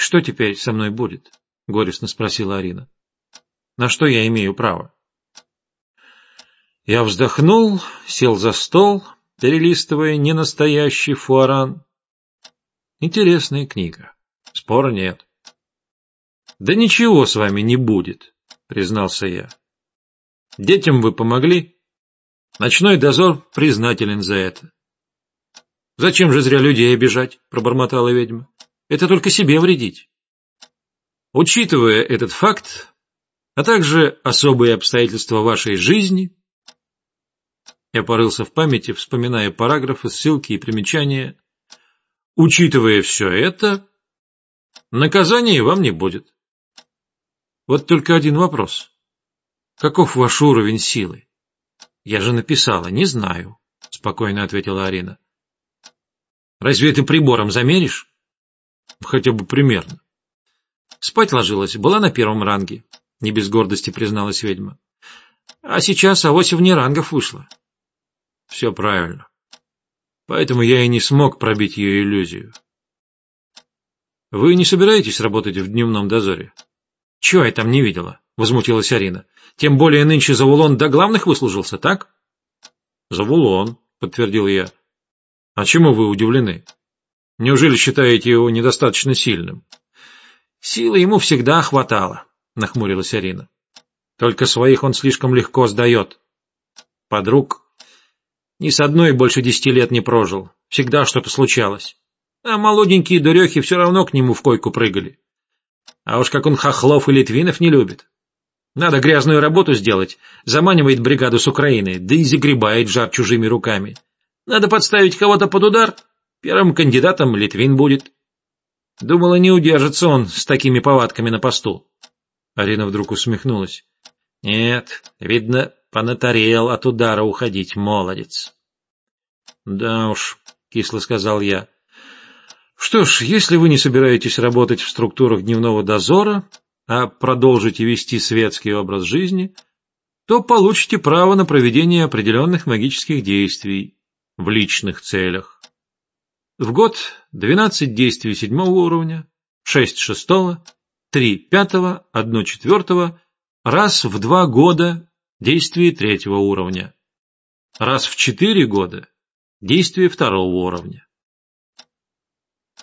Что теперь со мной будет? Горестно спросила Арина. На что я имею право? Я вздохнул, сел за стол, перелистывая ненастоящий фуаран. Интересная книга. Спора нет. Да ничего с вами не будет, признался я. Детям вы помогли. Ночной дозор признателен за это. Зачем же зря людей обижать, пробормотала ведьма. Это только себе вредить. Учитывая этот факт, а также особые обстоятельства вашей жизни, я порылся в памяти, вспоминая параграфы, ссылки и примечания. Учитывая все это, наказания вам не будет. Вот только один вопрос. Каков ваш уровень силы? Я же написала, не знаю, спокойно ответила Арина. Разве ты прибором замеришь? Хотя бы примерно. Спать ложилась, была на первом ранге, не без гордости призналась ведьма. А сейчас авось вне рангов вышла. Все правильно. Поэтому я и не смог пробить ее иллюзию. Вы не собираетесь работать в дневном дозоре? Чего я там не видела? Возмутилась Арина. Тем более нынче Завулон до главных выслужился, так? Завулон, подтвердил я. А чему вы удивлены? Неужели считаете его недостаточно сильным? Силы ему всегда хватало, нахмурилась Арина. Только своих он слишком легко сдает. Подруг ни с одной больше десяти лет не прожил. Всегда что-то случалось. А молоденькие дурехи все равно к нему в койку прыгали. А уж как он хохлов и литвинов не любит. Надо грязную работу сделать, заманивает бригаду с Украины, да и загребает жар чужими руками. Надо подставить кого-то под удар, первым кандидатом Литвин будет. Думала, не удержится он с такими повадками на посту. Арина вдруг усмехнулась. Нет, видно, Понатарел от удара уходить, молодец. Да уж, кисло сказал я. Что ж, если вы не собираетесь работать в структурах дневного дозора, а продолжите вести светский образ жизни, то получите право на проведение определенных магических действий в личных целях. В год 12 действий седьмого уровня, 6 шестого, 3 пятого, 1 четвертого, раз в два года действие третьего уровня. Раз в четыре года действие второго уровня.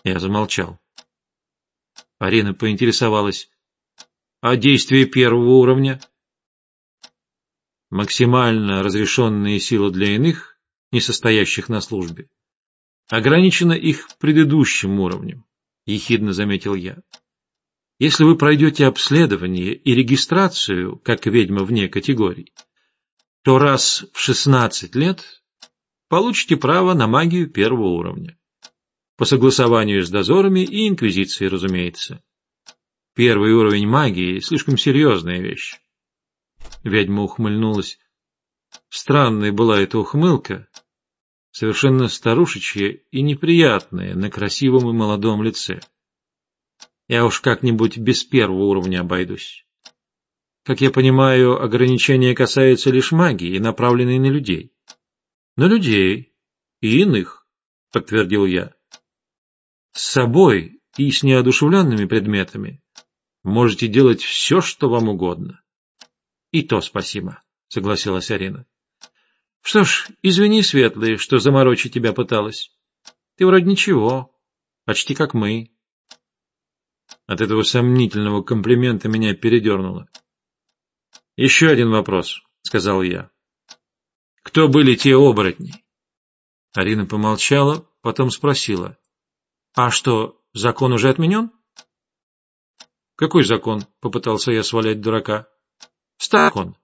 Я замолчал. Арина поинтересовалась, а действие первого уровня? Максимально разрешенные силы для иных, не состоящих на службе, ограничено их предыдущим уровнем, ехидно заметил я. Если вы пройдете обследование и регистрацию, как ведьма вне категорий, то раз в 16 лет получите право на магию первого уровня. По согласованию с дозорами и инквизицией, разумеется. Первый уровень магии – слишком серьезная вещь. Ведьма ухмыльнулась. Странная была эта ухмылка, совершенно старушечья и неприятная на красивом и молодом лице. Я уж как-нибудь без первого уровня обойдусь. Как я понимаю, ограничения касаются лишь магии, направленной на людей. На людей и иных, подтвердил я. С собой и с неодушевленными предметами можете делать все, что вам угодно. И то спасибо, согласилась Арина. Что ж, извини, Светлый, что заморочить тебя пыталась. Ты вроде ничего, почти как мы. От этого сомнительного комплимента меня передернуло. «Еще один вопрос», — сказал я. «Кто были те оборотни?» Арина помолчала, потом спросила. «А что, закон уже отменен?» «Какой закон?» — попытался я свалять дурака. «Закон.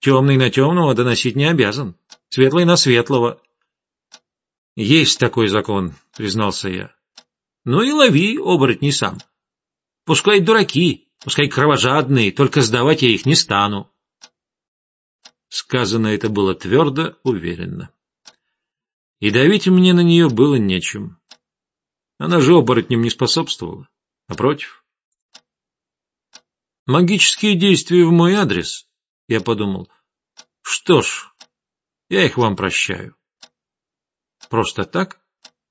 Темный на темного доносить не обязан. Светлый на светлого». «Есть такой закон», — признался я. «Ну и лови оборотней сам». Пускай дураки, пускай кровожадные, только сдавать я их не стану. Сказано это было твердо, уверенно. И давить мне на нее было нечем. Она же оборотням не способствовала, напротив. Магические действия в мой адрес, я подумал. Что ж, я их вам прощаю. Просто так?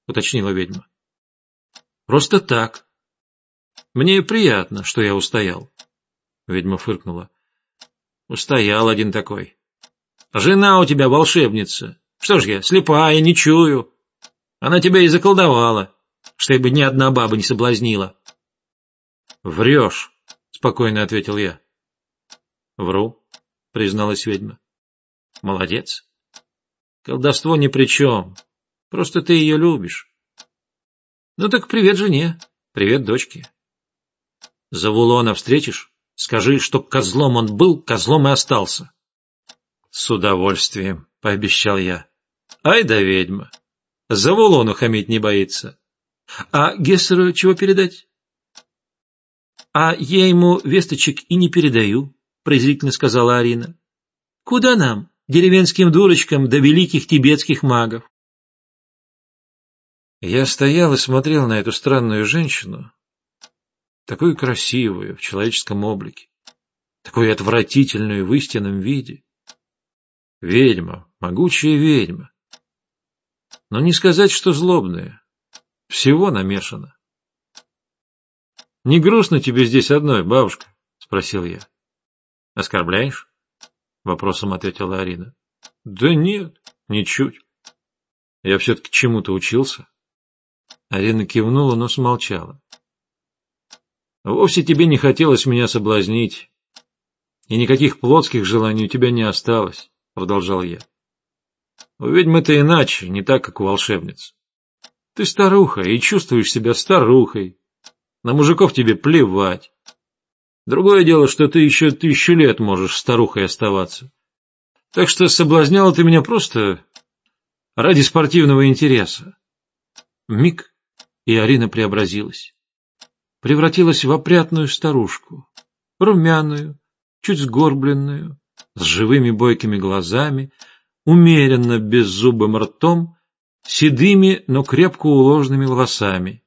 уточнила ведьма. Просто так, Мне приятно, что я устоял. Ведьма фыркнула. Устоял один такой. Жена у тебя волшебница. Что ж я, слепая, не чую. Она тебя и заколдовала, чтобы ни одна баба не соблазнила. Врешь, спокойно ответил я. Вру, призналась ведьма. Молодец. Колдовство ни при чем. Просто ты ее любишь. Ну так привет жене, привет дочке. Завулона встретишь? Скажи, чтоб козлом он был, козлом и остался. С удовольствием, пообещал я. Ай да ведьма. Завулону хамить не боится. А Гессеру чего передать? А я ему весточек и не передаю, презрительно сказала Арина. Куда нам, деревенским дурочкам, до великих тибетских магов? Я стоял и смотрел на эту странную женщину, такую красивую в человеческом облике, такую отвратительную в истинном виде. Ведьма, могучая ведьма. Но не сказать, что злобная. Всего намешано. — Не грустно тебе здесь одной, бабушка? — спросил я. — Оскорбляешь? — вопросом ответила Арина. — Да нет, ничуть. Я все-таки чему-то учился. Арина кивнула, но смолчала. Вовсе тебе не хотелось меня соблазнить, и никаких плотских желаний у тебя не осталось, — продолжал я. У ведьмы-то иначе, не так, как у волшебниц. Ты старуха и чувствуешь себя старухой. На мужиков тебе плевать. Другое дело, что ты еще тысячу лет можешь старухой оставаться. Так что соблазняла ты меня просто ради спортивного интереса. Миг, и Арина преобразилась. Превратилась в опрятную старушку, румяную, чуть сгорбленную, с живыми бойкими глазами, умеренно беззубым ртом, седыми, но крепко уложенными волосами.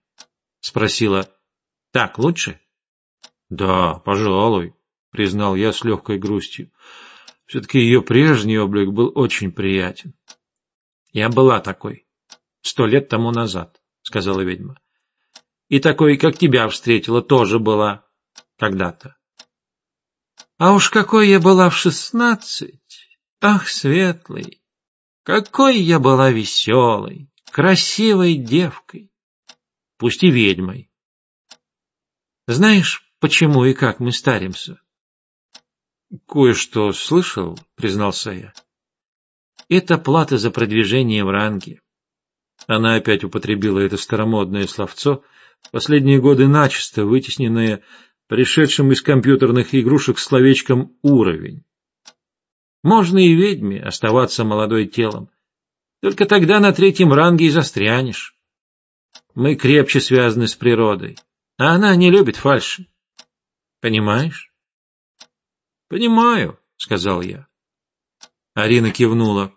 Спросила, «Так лучше?» «Да, пожалуй», — признал я с легкой грустью. Все-таки ее прежний облик был очень приятен. «Я была такой, сто лет тому назад», — сказала ведьма. И такой, как тебя встретила, тоже была когда-то. А уж какой я была в шестнадцать! Ах, светлый! Какой я была веселой, красивой девкой, пусть и ведьмой. Знаешь, почему и как мы старимся? Кое-что слышал, признался я. Это плата за продвижение в ранге. Она опять употребила это старомодное словцо, последние годы начисто вытесненное пришедшим из компьютерных игрушек словечком «уровень». Можно и ведьме оставаться молодой телом, только тогда на третьем ранге и застрянешь. Мы крепче связаны с природой, а она не любит фальши. Понимаешь? Понимаю, сказал я. Арина кивнула.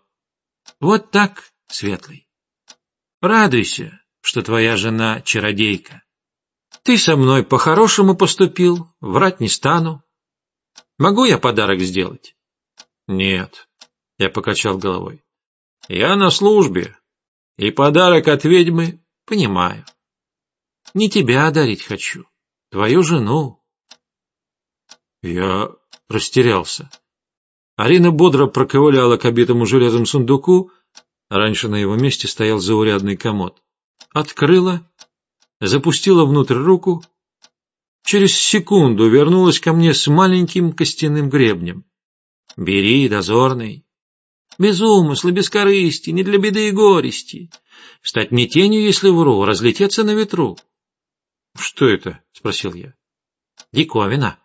Вот так, Светлый. Радуйся, что твоя жена чародейка. Ты со мной по-хорошему поступил, врать не стану. Могу я подарок сделать? Нет, я покачал головой. Я на службе, и подарок от ведьмы понимаю. Не тебя одарить хочу, твою жену. Я растерялся. Арина бодро проковыляла к обитому железом сундуку, раньше на его месте стоял заурядный комод открыла, запустила внутрь руку, через секунду вернулась ко мне с маленьким костяным гребнем. «Бери, дозорный!» «Без умысла, без корысти, не для беды и горести. Стать мне тенью, если вру, разлететься на ветру». «Что это?» — спросил я. «Диковина».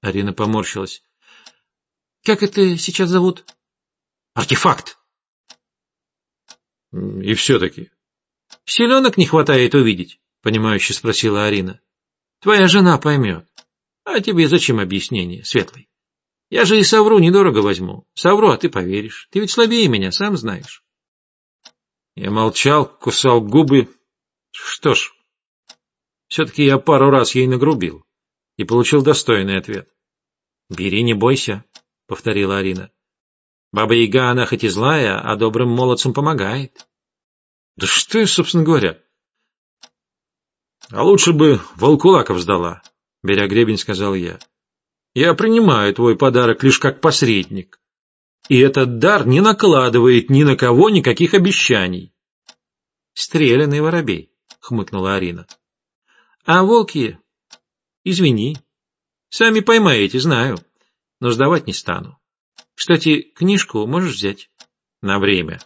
Арина поморщилась. «Как это сейчас зовут?» «Артефакт». «И все-таки, Селенок не хватает увидеть, — понимающе спросила Арина. Твоя жена поймет. А тебе зачем объяснение, Светлый? Я же и совру недорого возьму. Совру, а ты поверишь. Ты ведь слабее меня, сам знаешь. Я молчал, кусал губы. Что ж, все-таки я пару раз ей нагрубил и получил достойный ответ. «Бери, не бойся», — повторила Арина. «Баба-яга, она хоть и злая, а добрым молодцам помогает. Да что я, собственно говоря? А лучше бы Волкулаков сдала, беря гребень, сказал я. Я принимаю твой подарок лишь как посредник. И этот дар не накладывает ни на кого никаких обещаний. Стреляный воробей, хмыкнула Арина. А волки... Извини. Сами поймаете, знаю. Но сдавать не стану. Кстати, книжку можешь взять? На время.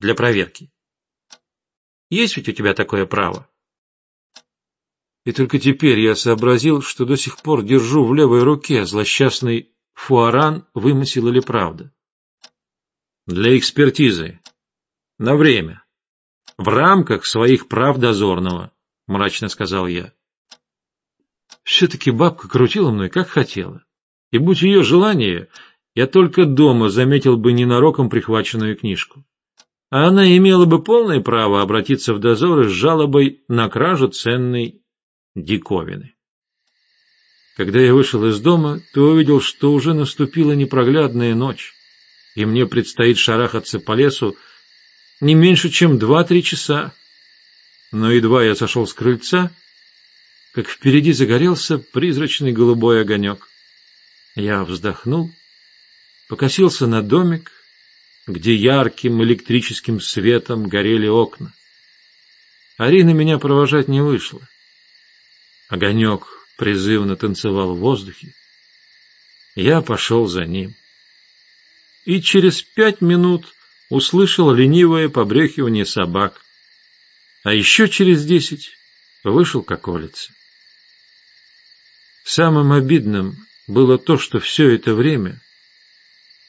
Для проверки. Есть ведь у тебя такое право? И только теперь я сообразил, что до сих пор держу в левой руке злосчастный фуаран, вымысел или правда. Для экспертизы. На время. В рамках своих прав дозорного, мрачно сказал я. Все-таки бабка крутила мной, как хотела. И будь ее желание, я только дома заметил бы ненароком прихваченную книжку. А она имела бы полное право обратиться в дозоры с жалобой на кражу ценной диковины. Когда я вышел из дома, то увидел, что уже наступила непроглядная ночь, и мне предстоит шарахаться по лесу не меньше, чем два-три часа. Но едва я сошел с крыльца, как впереди загорелся призрачный голубой огонек. Я вздохнул, покосился на домик, где ярким электрическим светом горели окна. Арина меня провожать не вышла. Огонек призывно танцевал в воздухе. Я пошел за ним. И через пять минут услышал ленивое побрехивание собак. А еще через десять вышел к околице. Самым обидным было то, что все это время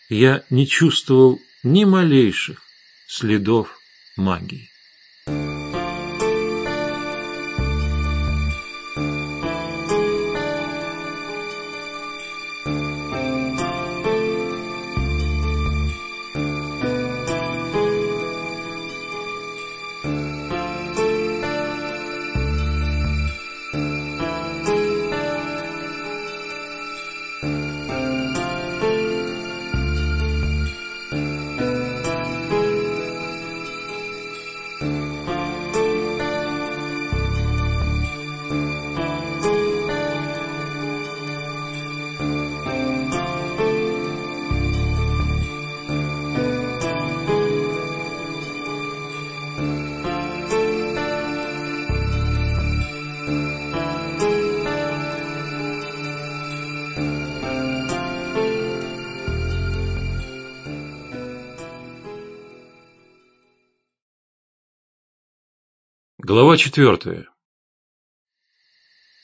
я не чувствовал ни малейших следов магии. Четвертая.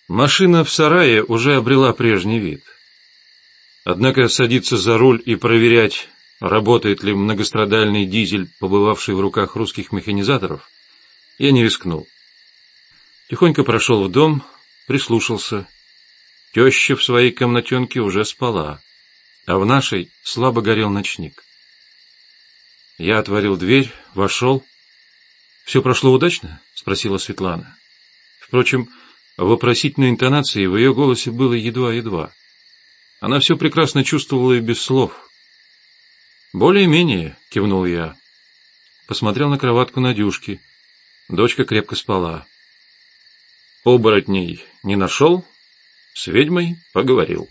Машина в сарае уже обрела прежний вид. Однако садиться за руль и проверять, работает ли многострадальный дизель, побывавший в руках русских механизаторов, я не рискнул. Тихонько прошел в дом, прислушался. Теща в своей комнатенке уже спала, а в нашей слабо горел ночник. Я отворил дверь, вошел — «Все прошло удачно?» — спросила Светлана. Впрочем, вопросительной интонации в ее голосе было едва-едва. Она все прекрасно чувствовала и без слов. «Более-менее», — кивнул я. Посмотрел на кроватку Надюшки. Дочка крепко спала. Оборотней не нашел, с ведьмой поговорил.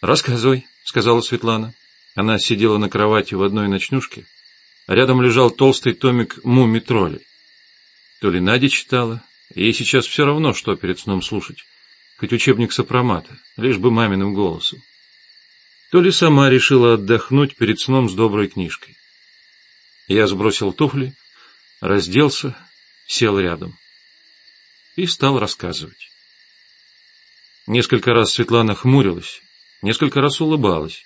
«Рассказывай», — сказала Светлана. Она сидела на кровати в одной ночнушке, Рядом лежал толстый томик «Муми тролли». То ли Надя читала, ей сейчас все равно, что перед сном слушать, хоть учебник сопромата, лишь бы маминым голосом. То ли сама решила отдохнуть перед сном с доброй книжкой. Я сбросил туфли, разделся, сел рядом и стал рассказывать. Несколько раз Светлана хмурилась, несколько раз улыбалась.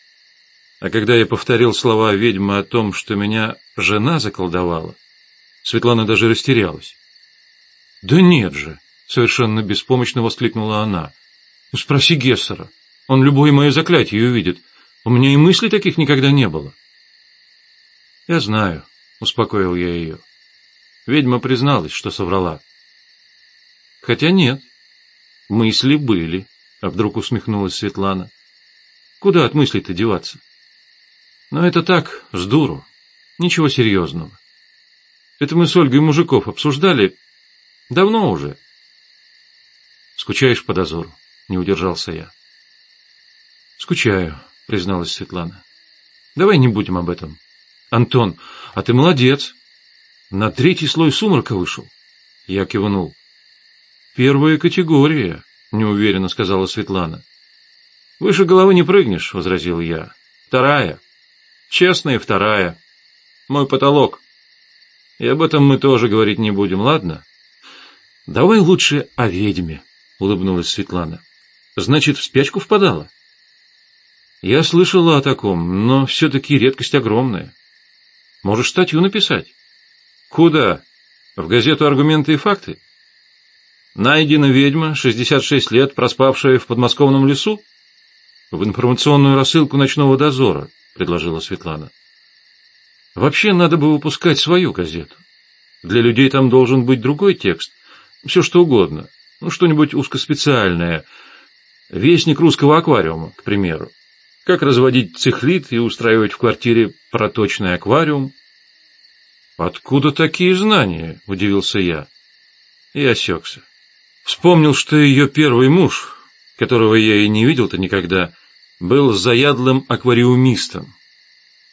А когда я повторил слова ведьмы о том, что меня жена заколдовала, Светлана даже растерялась. «Да нет же!» — совершенно беспомощно воскликнула она. «Ну, «Спроси Гессера. Он любое мое заклятие увидит. У меня и мыслей таких никогда не было». «Я знаю», — успокоил я ее. Ведьма призналась, что соврала. «Хотя нет, мысли были», — а вдруг усмехнулась Светлана. «Куда от мыслей-то деваться?» Но это так, с дуру. Ничего серьезного. Это мы с Ольгой мужиков обсуждали давно уже. Скучаешь по дозору? Не удержался я. Скучаю, призналась Светлана. Давай не будем об этом. Антон, а ты молодец. На третий слой сумрака вышел. Я кивнул. Первая категория, неуверенно сказала Светлана. Выше головы не прыгнешь, возразил я. Вторая. Честная вторая. Мой потолок. И об этом мы тоже говорить не будем, ладно? Давай лучше о ведьме, улыбнулась Светлана. Значит, в спячку впадала? Я слышала о таком, но все-таки редкость огромная. Можешь статью написать. Куда? В газету «Аргументы и факты»? Найдена ведьма, 66 лет, проспавшая в подмосковном лесу? В информационную рассылку ночного дозора, предложила Светлана. Вообще надо бы выпускать свою газету. Для людей там должен быть другой текст. Все что угодно. Ну, что-нибудь узкоспециальное. Вестник русского аквариума, к примеру. Как разводить цихлит и устраивать в квартире проточный аквариум. «Откуда такие знания?» – удивился я. И осекся. Вспомнил, что ее первый муж, которого я и не видел-то никогда, был заядлым аквариумистом.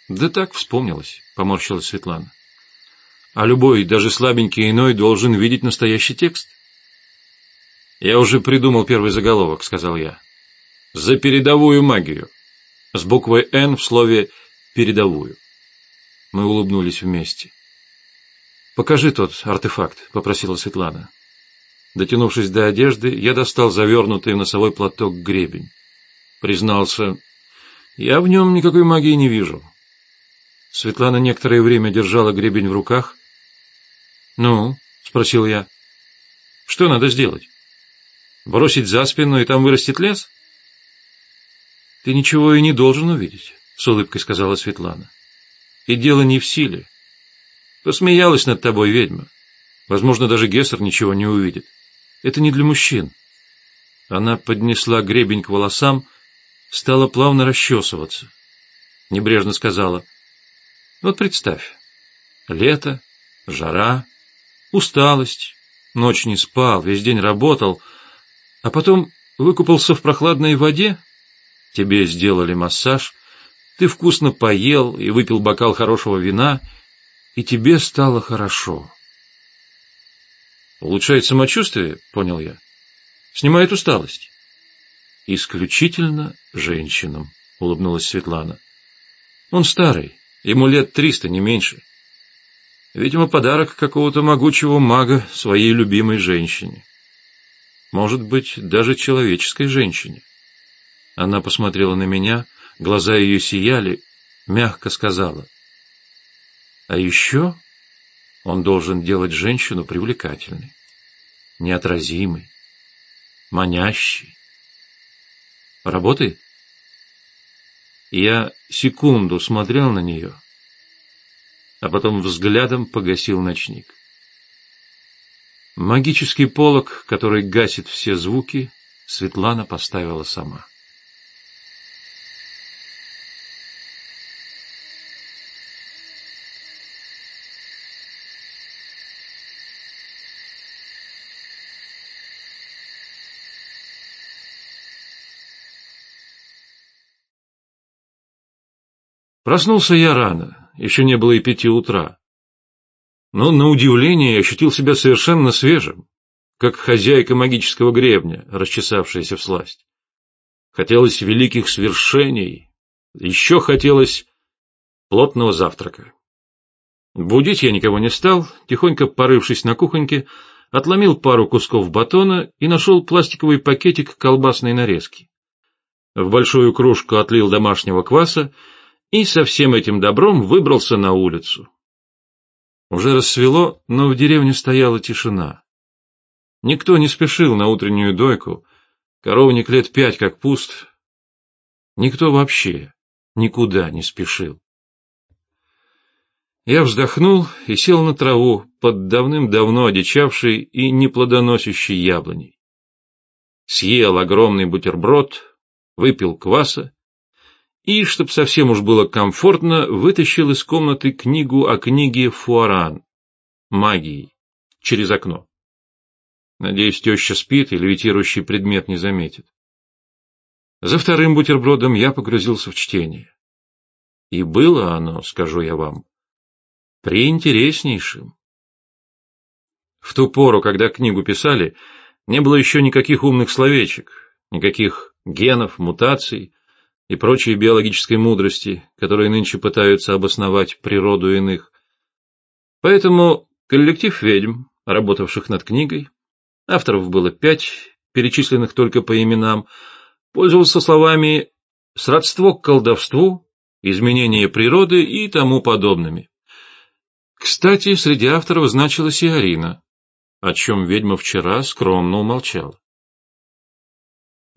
Да так вспомнилось, поморщилась Светлана. А любой, даже слабенький иной, должен видеть настоящий текст. Я уже придумал первый заголовок, сказал я. За передовую магию. С буквой «Н» в слове «передовую». Мы улыбнулись вместе. «Покажи тот артефакт», — попросила Светлана. Дотянувшись до одежды, я достал завернутый в носовой платок гребень. Признался, я в нем никакой магии не вижу. Светлана некоторое время держала гребень в руках. «Ну?» — спросил я. «Что надо сделать? Бросить за спину, и там вырастет лес?» «Ты ничего и не должен увидеть», — с улыбкой сказала Светлана. «И дело не в силе. Посмеялась над тобой ведьма. Возможно, даже Гессер ничего не увидит. Это не для мужчин». Она поднесла гребень к волосам, стала плавно расчесываться. Небрежно сказала — вот представь, лето, жара, усталость, ночь не спал, весь день работал, а потом выкупался в прохладной воде, тебе сделали массаж, ты вкусно поел и выпил бокал хорошего вина, и тебе стало хорошо. Улучшает самочувствие, понял я. Снимает усталость. Исключительно женщинам, улыбнулась Светлана. Он старый, Ему лет триста, не меньше. Видимо, подарок какого-то могучего мага своей любимой женщине. Может быть, даже человеческой женщине. Она посмотрела на меня, глаза ее сияли, мягко сказала. А еще он должен делать женщину привлекательной, неотразимой, манящей. Работает? Я секунду смотрел на нее, а потом взглядом погасил ночник. Магический полог, который гасит все звуки, Светлана поставила сама. Проснулся я рано, еще не было и пяти утра. Но, на удивление, я ощутил себя совершенно свежим, как хозяйка магического гребня, расчесавшаяся в сласть. Хотелось великих свершений, еще хотелось плотного завтрака. Будить я никого не стал, тихонько порывшись на кухоньке, отломил пару кусков батона и нашел пластиковый пакетик колбасной нарезки. В большую кружку отлил домашнего кваса и со всем этим добром выбрался на улицу. Уже рассвело, но в деревне стояла тишина. Никто не спешил на утреннюю дойку, коровник лет пять как пуст. Никто вообще никуда не спешил. Я вздохнул и сел на траву под давным-давно одичавшей и неплодоносящей яблоней. Съел огромный бутерброд, выпил кваса и, чтоб совсем уж было комфортно, вытащил из комнаты книгу о книге Фуаран «Магии» через окно. Надеюсь, теща спит и левитирующий предмет не заметит. За вторым бутербродом я погрузился в чтение. И было оно, скажу я вам, приинтереснейшим. В ту пору, когда книгу писали, не было еще никаких умных словечек, никаких генов, мутаций и прочей биологической мудрости, которые нынче пытаются обосновать природу иных. Поэтому коллектив ведьм, работавших над книгой, авторов было пять, перечисленных только по именам, пользовался словами «сродство к колдовству», «изменение природы» и тому подобными. Кстати, среди авторов значилась и Арина, о чем ведьма вчера скромно умолчала.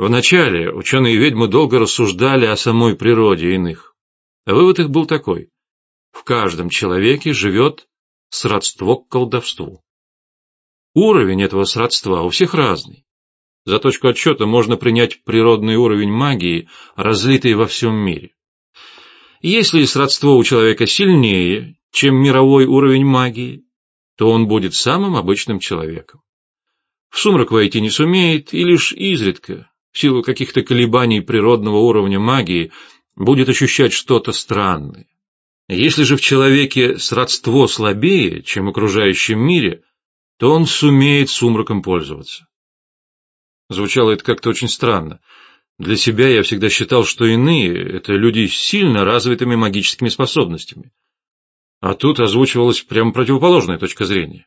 Вначале ученые-ведьмы долго рассуждали о самой природе иных. А вывод их был такой. В каждом человеке живет сродство к колдовству. Уровень этого сродства у всех разный. За точку отсчета можно принять природный уровень магии, разлитый во всем мире. Если сродство у человека сильнее, чем мировой уровень магии, то он будет самым обычным человеком. В сумрак войти не сумеет и лишь изредка, в силу каких-то колебаний природного уровня магии, будет ощущать что-то странное. Если же в человеке сродство слабее, чем в окружающем мире, то он сумеет сумраком пользоваться. Звучало это как-то очень странно. Для себя я всегда считал, что иные — это люди с сильно развитыми магическими способностями. А тут озвучивалась прямо противоположная точка зрения.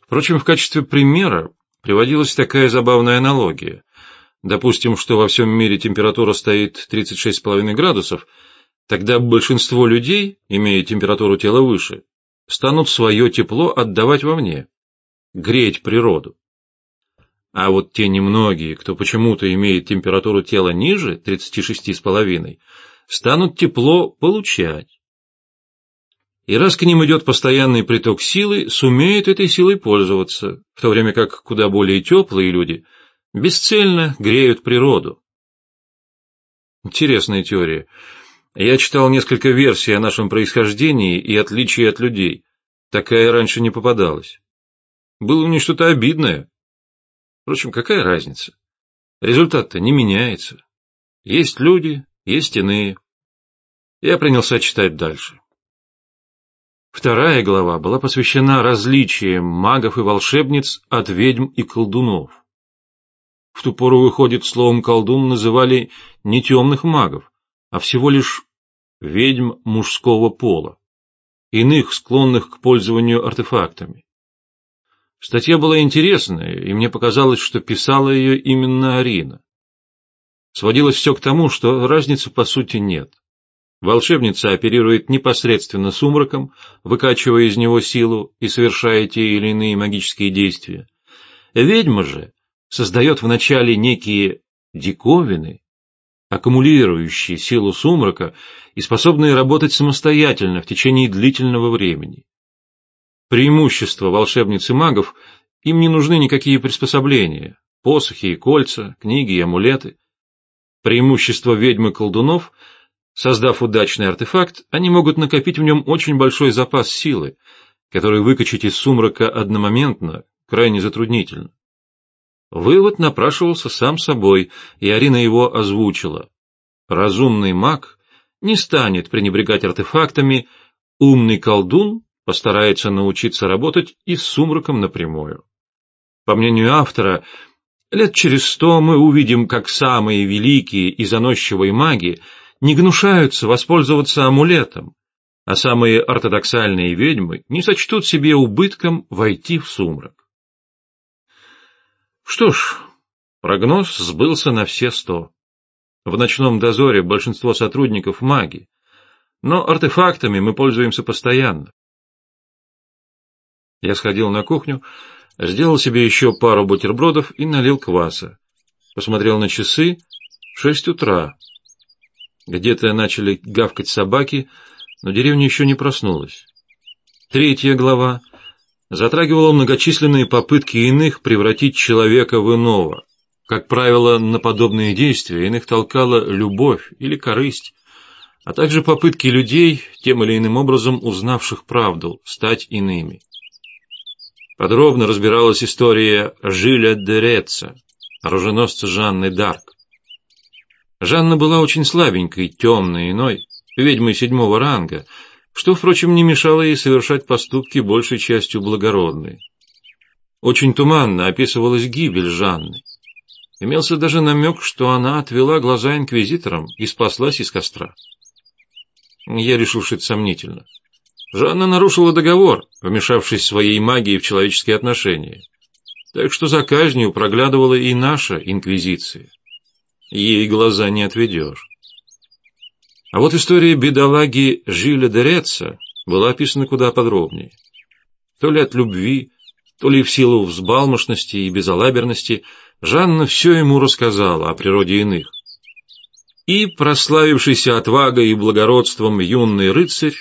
Впрочем, в качестве примера приводилась такая забавная аналогия. Допустим, что во всем мире температура стоит 36,5 градусов, тогда большинство людей, имея температуру тела выше, станут свое тепло отдавать вовне, греть природу. А вот те немногие, кто почему-то имеет температуру тела ниже 36,5, станут тепло получать. И раз к ним идет постоянный приток силы, сумеют этой силой пользоваться, в то время как куда более теплые люди бесцельно греют природу. Интересная теория. Я читал несколько версий о нашем происхождении и отличии от людей. Такая раньше не попадалась. Было в ней что-то обидное, Впрочем, какая разница? Результат-то не меняется. Есть люди, есть иные. Я принялся читать дальше. Вторая глава была посвящена различиям магов и волшебниц от ведьм и колдунов. В ту пору, выходит, словом колдун называли не темных магов, а всего лишь ведьм мужского пола, иных, склонных к пользованию артефактами. Статья была интересная, и мне показалось, что писала ее именно Арина. Сводилось все к тому, что разницы по сути нет. Волшебница оперирует непосредственно сумраком, выкачивая из него силу и совершая те или иные магические действия. Ведьма же создает вначале некие диковины, аккумулирующие силу сумрака и способные работать самостоятельно в течение длительного времени. Преимущество волшебниц и магов – им не нужны никакие приспособления, посохи и кольца, книги и амулеты. Преимущество ведьмы колдунов – создав удачный артефакт, они могут накопить в нем очень большой запас силы, который выкачать из сумрака одномоментно крайне затруднительно. Вывод напрашивался сам собой, и Арина его озвучила. Разумный маг не станет пренебрегать артефактами, умный колдун постарается научиться работать и с сумраком напрямую. По мнению автора, лет через сто мы увидим, как самые великие и заносчивые маги не гнушаются воспользоваться амулетом, а самые ортодоксальные ведьмы не сочтут себе убытком войти в сумрак. Что ж, прогноз сбылся на все сто. В ночном дозоре большинство сотрудников маги, но артефактами мы пользуемся постоянно. Я сходил на кухню, сделал себе еще пару бутербродов и налил кваса. Посмотрел на часы. Шесть утра. Где-то начали гавкать собаки, но деревня еще не проснулась. Третья глава затрагивала многочисленные попытки иных превратить человека в иного. Как правило, на подобные действия иных толкала любовь или корысть, а также попытки людей, тем или иным образом узнавших правду, стать иными. подробно разбиралась история Жиля де Реца, оруженосца Жанны Дарк. Жанна была очень слабенькой, темной, иной, ведьмой седьмого ранга, что, впрочем, не мешало ей совершать поступки большей частью благородные. Очень туманно описывалась гибель Жанны. Имелся даже намек, что она отвела глаза инквизиторам и спаслась из костра. Я решил, что сомнительно. Жанна нарушила договор, вмешавшись своей магией в человеческие отношения. Так что за казнью проглядывала и наша инквизиция. Ей глаза не отведешь. А вот история бедолаги Жиля Дереца была описана куда подробнее. То ли от любви, то ли в силу взбалмошности и безалаберности, Жанна все ему рассказала о природе иных. И прославившийся отвагой и благородством юный рыцарь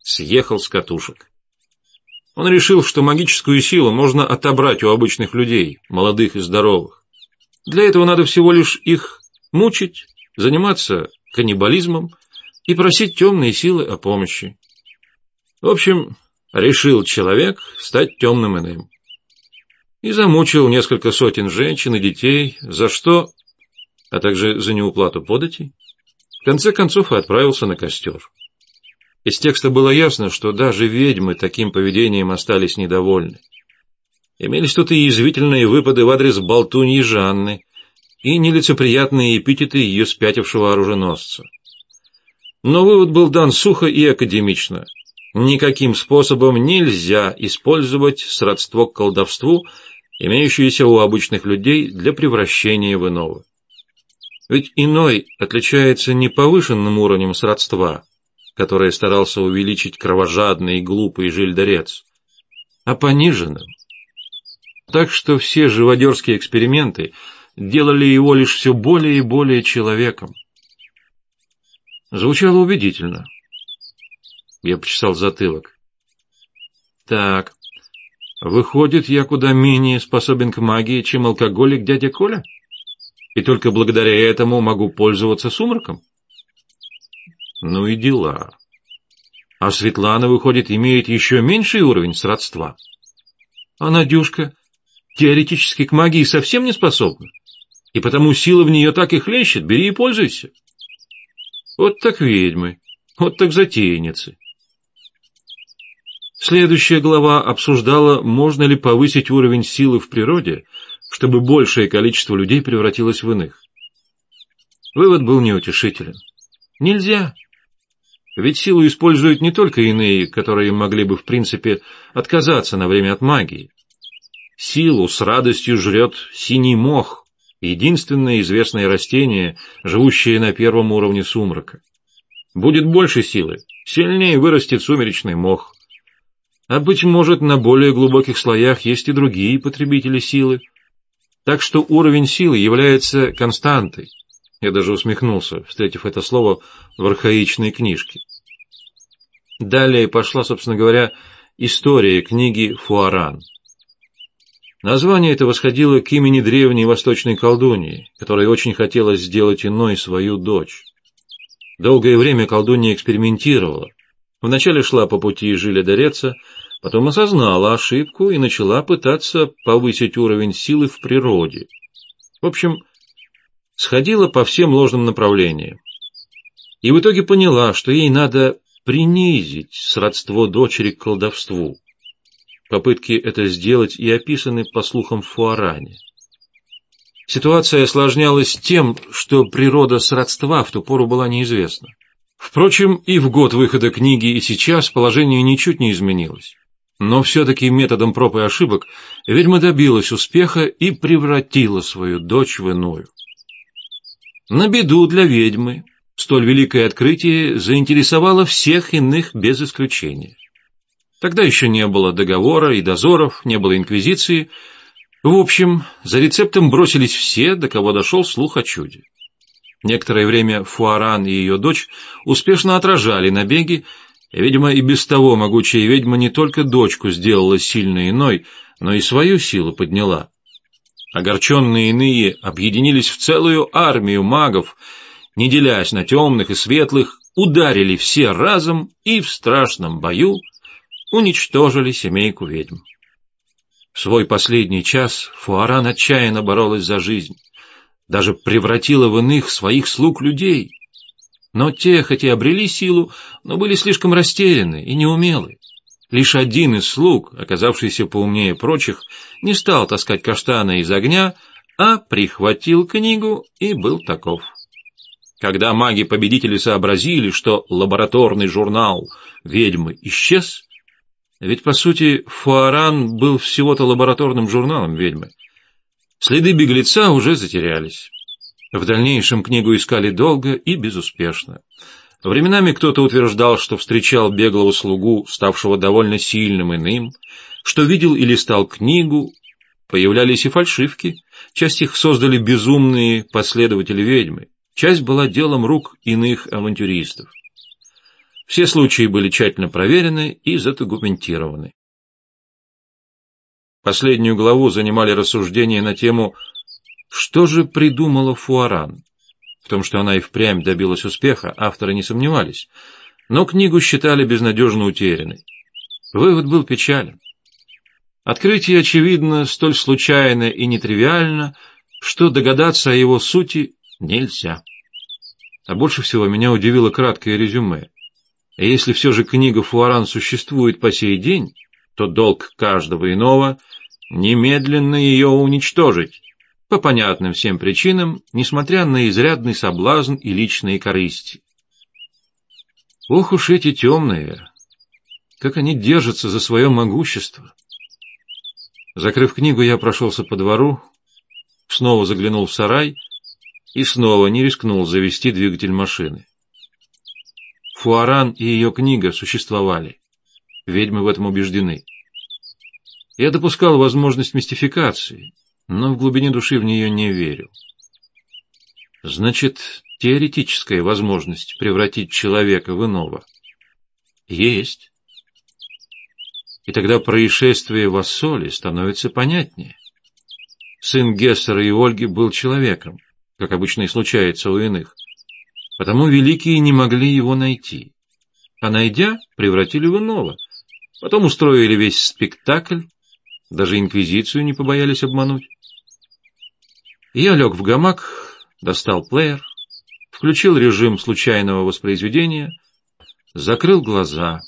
съехал с катушек. Он решил, что магическую силу можно отобрать у обычных людей, молодых и здоровых. Для этого надо всего лишь их мучить, заниматься каннибализмом и просить темные силы о помощи. В общем, решил человек стать темным иным. И замучил несколько сотен женщин и детей, за что, а также за неуплату податей, в конце концов и отправился на костер. Из текста было ясно, что даже ведьмы таким поведением остались недовольны. Имелись тут и язвительные выпады в адрес болтуньи Жанны, и нелицеприятные эпитеты ее спятившего оруженосца. Но вывод был дан сухо и академично. Никаким способом нельзя использовать сродство к колдовству, имеющееся у обычных людей для превращения в иного. Ведь иной отличается не повышенным уровнем сродства, которое старался увеличить кровожадный и глупый жильдорец, а пониженным. Так что все живодерские эксперименты делали его лишь все более и более человеком. Звучало убедительно. Я почесал затылок. Так, выходит, я куда менее способен к магии, чем алкоголик дядя Коля? И только благодаря этому могу пользоваться сумраком? Ну и дела. А Светлана, выходит, имеет еще меньший уровень сродства. А Надюшка теоретически к магии совсем не способна. И потому сила в нее так и хлещет, бери и пользуйся. Вот так ведьмы, вот так затейницы. Следующая глава обсуждала, можно ли повысить уровень силы в природе, чтобы большее количество людей превратилось в иных. Вывод был неутешителен. Нельзя. Ведь силу используют не только иные, которые могли бы в принципе отказаться на время от магии. Силу с радостью жрет синий мох, единственное известное растение, живущее на первом уровне сумрака. Будет больше силы, сильнее вырастет сумеречный мох. А быть может, на более глубоких слоях есть и другие потребители силы. Так что уровень силы является константой. Я даже усмехнулся, встретив это слово в архаичной книжке. Далее пошла, собственно говоря, история книги Фуаран. Название это восходило к имени древней восточной колдуньи, которой очень хотелось сделать иной свою дочь. Долгое время колдунья экспериментировала. Вначале шла по пути Жиля Дореца, потом осознала ошибку и начала пытаться повысить уровень силы в природе. В общем, сходила по всем ложным направлениям. И в итоге поняла, что ей надо принизить сродство дочери к колдовству. Попытки это сделать и описаны по слухам в Фуаране. Ситуация осложнялась тем, что природа сродства в ту пору была неизвестна. Впрочем, и в год выхода книги, и сейчас положение ничуть не изменилось. Но все-таки методом проб и ошибок ведьма добилась успеха и превратила свою дочь в иную. На беду для ведьмы столь великое открытие заинтересовало всех иных без исключения. Тогда еще не было договора и дозоров, не было инквизиции. В общем, за рецептом бросились все, до кого дошел слух о чуде. Некоторое время Фуаран и ее дочь успешно отражали набеги, и, видимо, и без того могучая ведьма не только дочку сделала сильной иной, но и свою силу подняла. Огорченные иные объединились в целую армию магов, не делясь на темных и светлых, ударили все разом и в страшном бою уничтожили семейку ведьм. В свой последний час Фуаран отчаянно боролась за жизнь, даже превратила в иных своих слуг людей. Но те, хоть и обрели силу, но были слишком растеряны и неумелы. Лишь один из слуг, оказавшийся поумнее прочих, не стал таскать каштаны из огня, а прихватил книгу и был таков. Когда маги-победители сообразили, что лабораторный журнал «Ведьмы» исчез, ведь, по сути, Фуаран был всего-то лабораторным журналом ведьмы. Следы беглеца уже затерялись. В дальнейшем книгу искали долго и безуспешно. Временами кто-то утверждал, что встречал беглого слугу, ставшего довольно сильным иным, что видел и листал книгу. Появлялись и фальшивки. Часть их создали безумные последователи ведьмы. Часть была делом рук иных авантюристов. Все случаи были тщательно проверены и задокументированы. Последнюю главу занимали рассуждения на тему «Что же придумала Фуаран?» В том, что она и впрямь добилась успеха, авторы не сомневались, но книгу считали безнадежно утерянной. Вывод был печален. Открытие, очевидно, столь случайно и нетривиально, что догадаться о его сути нельзя. А больше всего меня удивило краткое резюме. И если все же книга Фуаран существует по сей день, то долг каждого иного — немедленно ее уничтожить, по понятным всем причинам, несмотря на изрядный соблазн и личные корысти. Ох уж эти темные, как они держатся за свое могущество. Закрыв книгу, я прошелся по двору, снова заглянул в сарай и снова не рискнул завести двигатель машины. Фуаран и ее книга существовали. Ведьмы в этом убеждены. Я допускал возможность мистификации, но в глубине души в нее не верил. Значит, теоретическая возможность превратить человека в иного есть. И тогда происшествие в Ассоле становится понятнее. Сын Гессера и Ольги был человеком, как обычно и случается у иных — Потому великие не могли его найти. А найдя, превратили в иного. Потом устроили весь спектакль, даже инквизицию не побоялись обмануть. Я лег в гамак, достал плеер, включил режим случайного воспроизведения, закрыл глаза.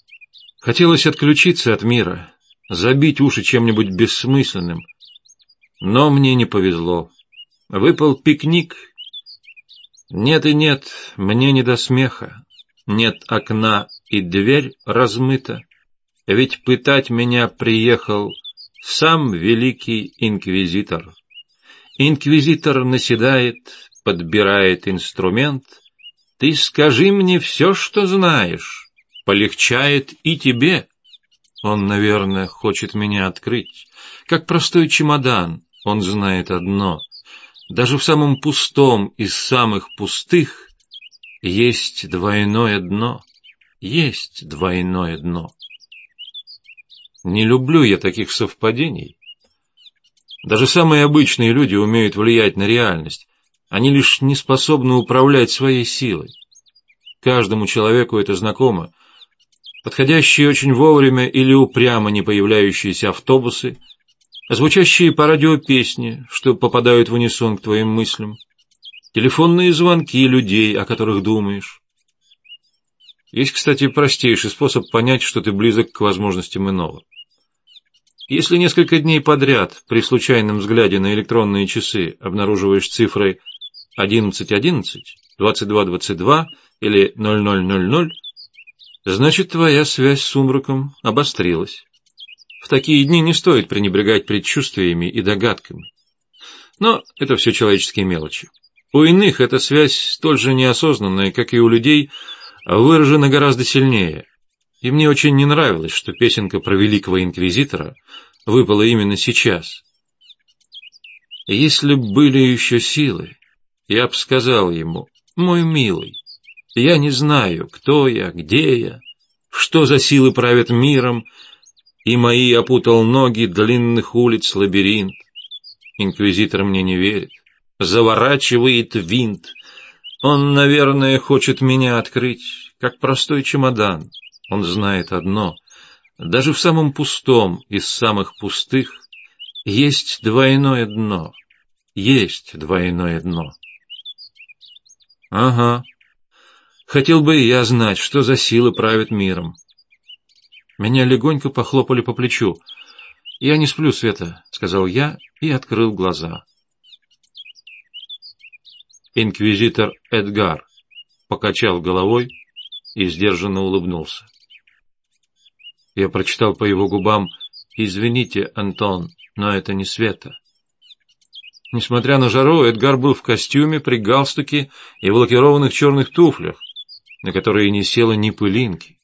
Хотелось отключиться от мира, забить уши чем-нибудь бессмысленным. Но мне не повезло. Выпал пикник нет и нет, мне не до смеха. Нет окна, и дверь размыта. Ведь пытать меня приехал сам великий инквизитор. Инквизитор наседает, подбирает инструмент. Ты скажи мне все, что знаешь. Полегчает и тебе. Он, наверное, хочет меня открыть. Как простой чемодан, он знает одно — даже в самом пустом из самых пустых есть двойное дно, есть двойное дно. Не люблю я таких совпадений. Даже самые обычные люди умеют влиять на реальность, они лишь не способны управлять своей силой. Каждому человеку это знакомо. Подходящие очень вовремя или упрямо не появляющиеся автобусы — звучащие по радио песни, что попадают в унисон к твоим мыслям, телефонные звонки людей, о которых думаешь. Есть, кстати, простейший способ понять, что ты близок к возможностям иного. Если несколько дней подряд при случайном взгляде на электронные часы обнаруживаешь цифры 11.11, 22.22 или 00.00, значит, твоя связь с сумраком обострилась. В такие дни не стоит пренебрегать предчувствиями и догадками. Но это все человеческие мелочи. У иных эта связь столь же неосознанная, как и у людей, выражена гораздо сильнее. И мне очень не нравилось, что песенка про великого инквизитора выпала именно сейчас. Если б были еще силы, я б сказал ему, мой милый, я не знаю, кто я, где я, что за силы правят миром, и мои опутал ноги длинных улиц лабиринт. Инквизитор мне не верит, заворачивает винт. Он, наверное, хочет меня открыть, как простой чемодан. Он знает одно — даже в самом пустом из самых пустых Есть двойное дно. Есть двойное дно. Ага. Хотел бы и я знать, что за силы правят миром. Меня легонько похлопали по плечу. «Я не сплю, Света», — сказал я и открыл глаза. Инквизитор Эдгар покачал головой и сдержанно улыбнулся. Я прочитал по его губам «Извините, Антон, но это не Света». Несмотря на жару, Эдгар был в костюме, при галстуке и в лакированных черных туфлях, на которые не село ни пылинки.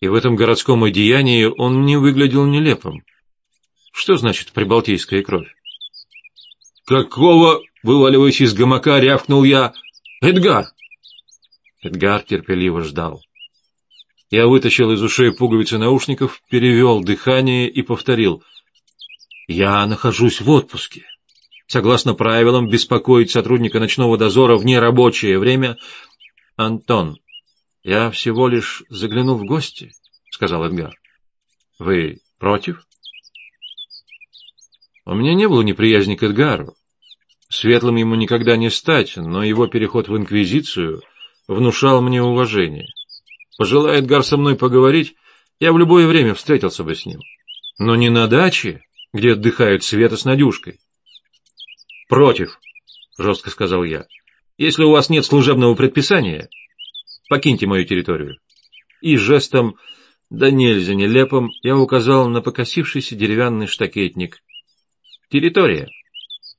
И в этом городском одеянии он не выглядел нелепым. Что значит прибалтийская кровь? «Какого?» — вываливаясь из гамака, рявкнул я. «Эдгар!» Эдгар терпеливо ждал. Я вытащил из ушей пуговицы наушников, перевел дыхание и повторил. «Я нахожусь в отпуске. Согласно правилам, беспокоить сотрудника ночного дозора в нерабочее время... Антон, я всего лишь заглянул в гости, — сказал Эдгар. Вы против? У меня не было неприязни к Эдгару. Светлым ему никогда не стать, но его переход в Инквизицию внушал мне уважение. Пожелает Эдгар со мной поговорить, я в любое время встретился бы с ним. Но не на даче, где отдыхают Света с Надюшкой. «Против», — жестко сказал я. «Если у вас нет служебного предписания, покиньте мою территорию». И жестом, да нельзя нелепым, я указал на покосившийся деревянный штакетник. «Территория».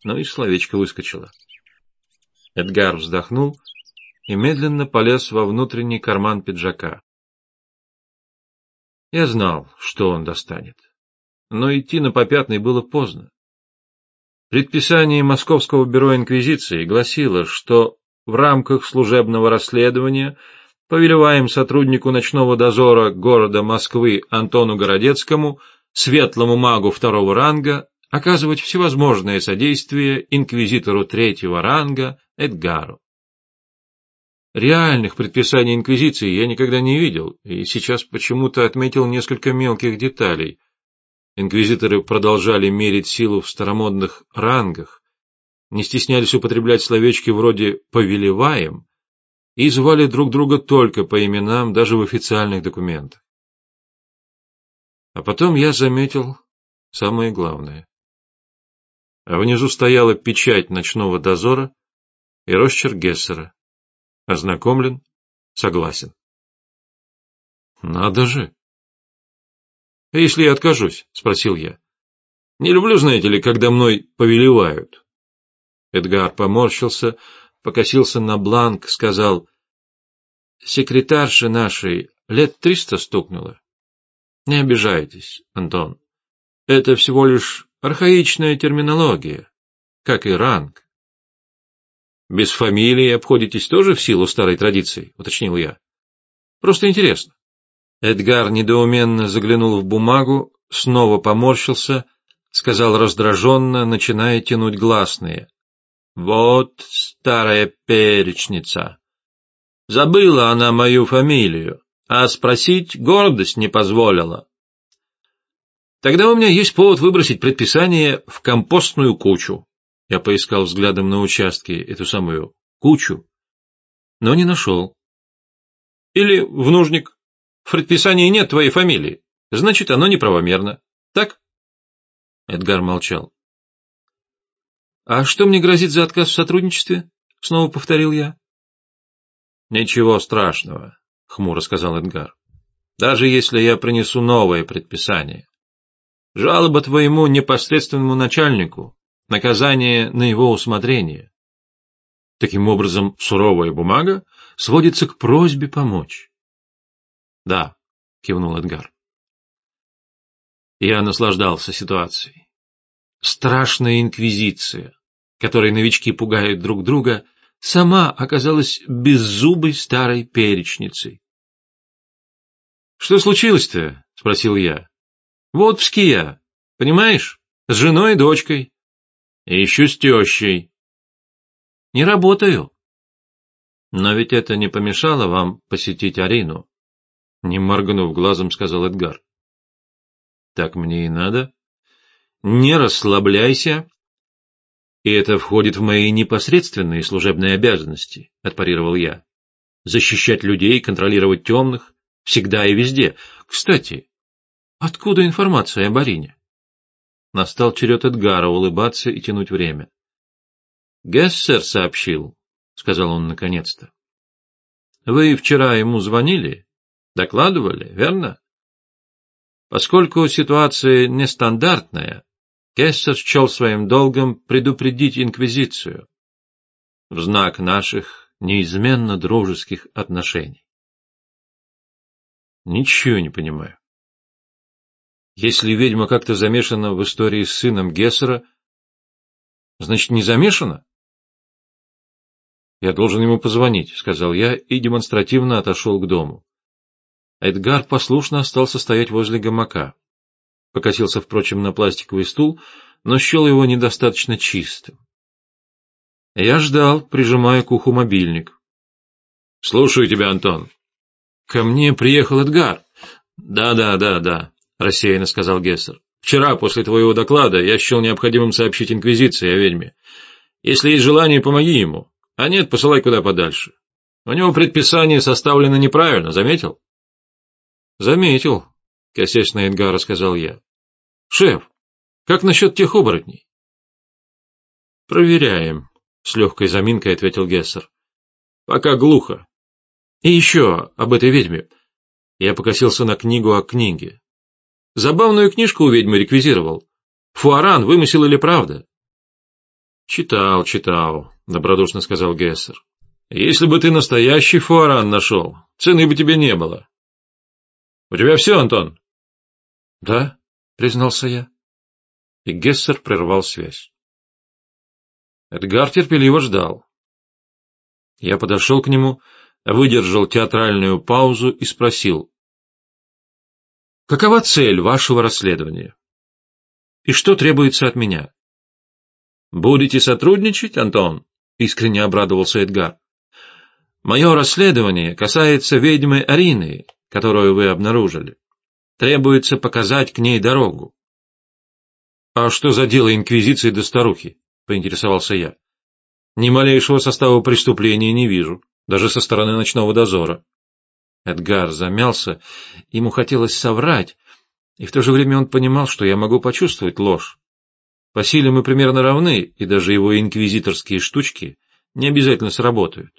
Ну и словечко выскочило. Эдгар вздохнул и медленно полез во внутренний карман пиджака. Я знал, что он достанет. Но идти на попятный было поздно. Предписание Московского бюро инквизиции гласило, что в рамках служебного расследования повелеваем сотруднику ночного дозора города Москвы Антону Городецкому, светлому магу второго ранга, оказывать всевозможное содействие инквизитору третьего ранга Эдгару. Реальных предписаний инквизиции я никогда не видел, и сейчас почему-то отметил несколько мелких деталей, Инквизиторы продолжали мерить силу в старомодных рангах, не стеснялись употреблять словечки вроде «повелеваем» и звали друг друга только по именам даже в официальных документах. А потом я заметил самое главное. А внизу стояла печать ночного дозора и росчерк Гессера. Ознакомлен, согласен. Надо же! — А если я откажусь? — спросил я. — Не люблю, знаете ли, когда мной повелевают. Эдгар поморщился, покосился на бланк, сказал. — Секретарше нашей лет триста стукнуло. Не обижайтесь, Антон. Это всего лишь архаичная терминология, как и ранг. — Без фамилии обходитесь тоже в силу старой традиции, — уточнил я. — Просто интересно. Эдгар недоуменно заглянул в бумагу, снова поморщился, сказал раздраженно, начиная тянуть гласные. «Вот старая перечница. Забыла она мою фамилию, а спросить гордость не позволила. Тогда у меня есть повод выбросить предписание в компостную кучу. Я поискал взглядом на участке эту самую кучу, но не нашел. Или в нужник. В предписании нет твоей фамилии. Значит, оно неправомерно. Так? Эдгар молчал. — А что мне грозит за отказ в сотрудничестве? — снова повторил я. — Ничего страшного, — хмуро сказал Эдгар. — Даже если я принесу новое предписание. Жалоба твоему непосредственному начальнику, наказание на его усмотрение. Таким образом, суровая бумага сводится к просьбе помочь. Да, кивнул Эдгар. Я наслаждался ситуацией. Страшная инквизиция, которой новички пугают друг друга, сама оказалась беззубой старой перечницей. — Что случилось-то? — спросил я. — Вот в Ския, понимаешь, с женой и дочкой. И еще с тещей. — Не работаю. — Но ведь это не помешало вам посетить Арину. Не моргнув глазом, сказал Эдгар. Так мне и надо. не расслабляйся. И это входит в мои непосредственные служебные обязанности, отпарировал я. Защищать людей, контролировать темных, всегда и везде. Кстати, откуда информация о Барине? Настал черед Эдгара улыбаться и тянуть время. Гессер сообщил, — сказал он наконец-то. Вы вчера ему звонили? Докладывали, верно? Поскольку ситуация нестандартная, Гессер счел своим долгом предупредить Инквизицию в знак наших неизменно дружеских отношений. Ничего не понимаю. Если ведьма как-то замешана в истории с сыном Гессера, значит, не замешана? Я должен ему позвонить, — сказал я и демонстративно отошел к дому. Эдгар послушно остался стоять возле гамака. Покосился, впрочем, на пластиковый стул, но счел его недостаточно чистым. Я ждал, прижимая к уху мобильник. — Слушаю тебя, Антон. — Ко мне приехал Эдгар. Да, да, да, да. — рассеянно сказал Гессер. — Вчера, после твоего доклада, я счел необходимым сообщить Инквизиции о ведьме. Если есть желание, помоги ему. А нет, посылай куда подальше. У него предписание составлено неправильно, заметил? — Заметил, — косясь на Эдгара, сказал я. — Шеф, как насчет тех оборотней? — Проверяем, — с легкой заминкой ответил Гессер. — Пока глухо. И еще об этой ведьме. Я покосился на книгу о книге. Забавную книжку у ведьмы реквизировал. Фуаран, вымысел или правда? Читал, читал, добродушно сказал Гессер. Если бы ты настоящий фуаран нашел, цены бы тебе не было. У тебя все, Антон? Да, признался я. И Гессер прервал связь. Эдгар терпеливо ждал. Я подошел к нему, выдержал театральную паузу и спросил. Какова цель вашего расследования? И что требуется от меня? Будете сотрудничать, Антон? Искренне обрадовался Эдгар. Мое расследование касается ведьмы Арины, которую вы обнаружили. Требуется показать к ней дорогу. А что за дело инквизиции до старухи? Поинтересовался я. Ни малейшего состава преступления не вижу, даже со стороны ночного дозора. Эдгар замялся, ему хотелось соврать, и в то же время он понимал, что я могу почувствовать ложь. По силе мы примерно равны, и даже его инквизиторские штучки не обязательно сработают.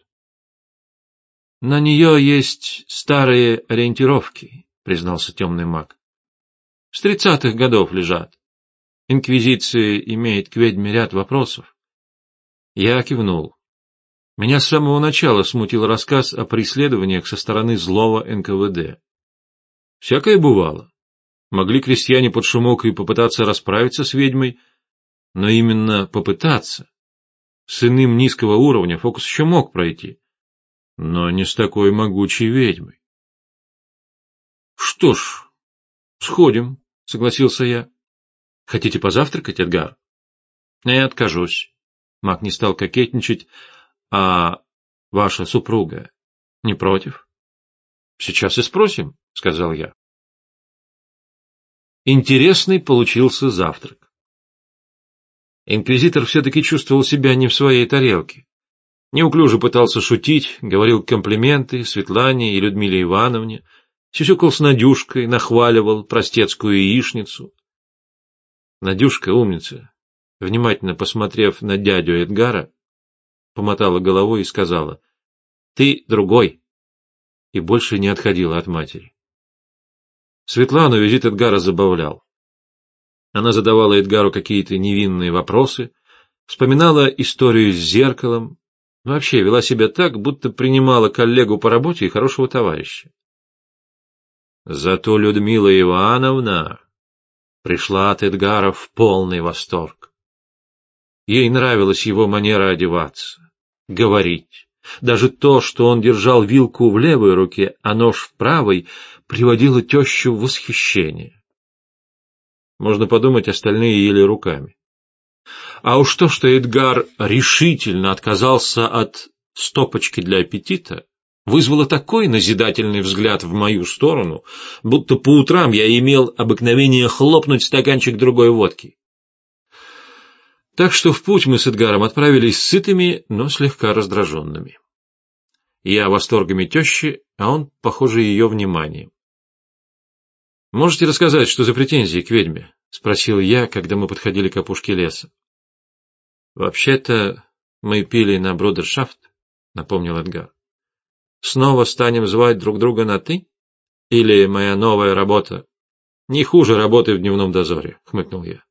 — На нее есть старые ориентировки, — признался темный маг. — С тридцатых годов лежат. Инквизиция имеет к ведьме ряд вопросов. Я кивнул. Меня с самого начала смутил рассказ о преследованиях со стороны злого НКВД. Всякое бывало. Могли крестьяне под шумок и попытаться расправиться с ведьмой, но именно попытаться. С иным низкого уровня фокус еще мог пройти, но не с такой могучей ведьмой. — Что ж, сходим, — согласился я. — Хотите позавтракать, Эдгар? — Не откажусь. Мак не стал кокетничать, а ваша супруга не против? Сейчас и спросим, сказал я. Интересный получился завтрак. Инквизитор все-таки чувствовал себя не в своей тарелке. Неуклюже пытался шутить, говорил комплименты Светлане и Людмиле Ивановне, сюсюкал с Надюшкой, нахваливал простецкую яичницу. Надюшка, умница, внимательно посмотрев на дядю Эдгара, помотала головой и сказала, «Ты другой!» и больше не отходила от матери. Светлану визит Эдгара забавлял. Она задавала Эдгару какие-то невинные вопросы, вспоминала историю с зеркалом, вообще вела себя так, будто принимала коллегу по работе и хорошего товарища. Зато Людмила Ивановна пришла от Эдгара в полный восторг. Ей нравилась его манера одеваться говорить. Даже то, что он держал вилку в левой руке, а нож в правой, приводило тещу в восхищение. Можно подумать, остальные ели руками. А уж то, что Эдгар решительно отказался от стопочки для аппетита, вызвало такой назидательный взгляд в мою сторону, будто по утрам я имел обыкновение хлопнуть стаканчик другой водки. Так что в путь мы с Эдгаром отправились сытыми, но слегка раздраженными. Я восторгами тещи, а он, похоже, ее вниманием. «Можете рассказать, что за претензии к ведьме?» — спросил я, когда мы подходили к опушке леса. «Вообще-то мы пили на брудершафт», — напомнил Эдгар. «Снова станем звать друг друга на «ты»? Или моя новая работа?» «Не хуже работы в дневном дозоре», — хмыкнул я.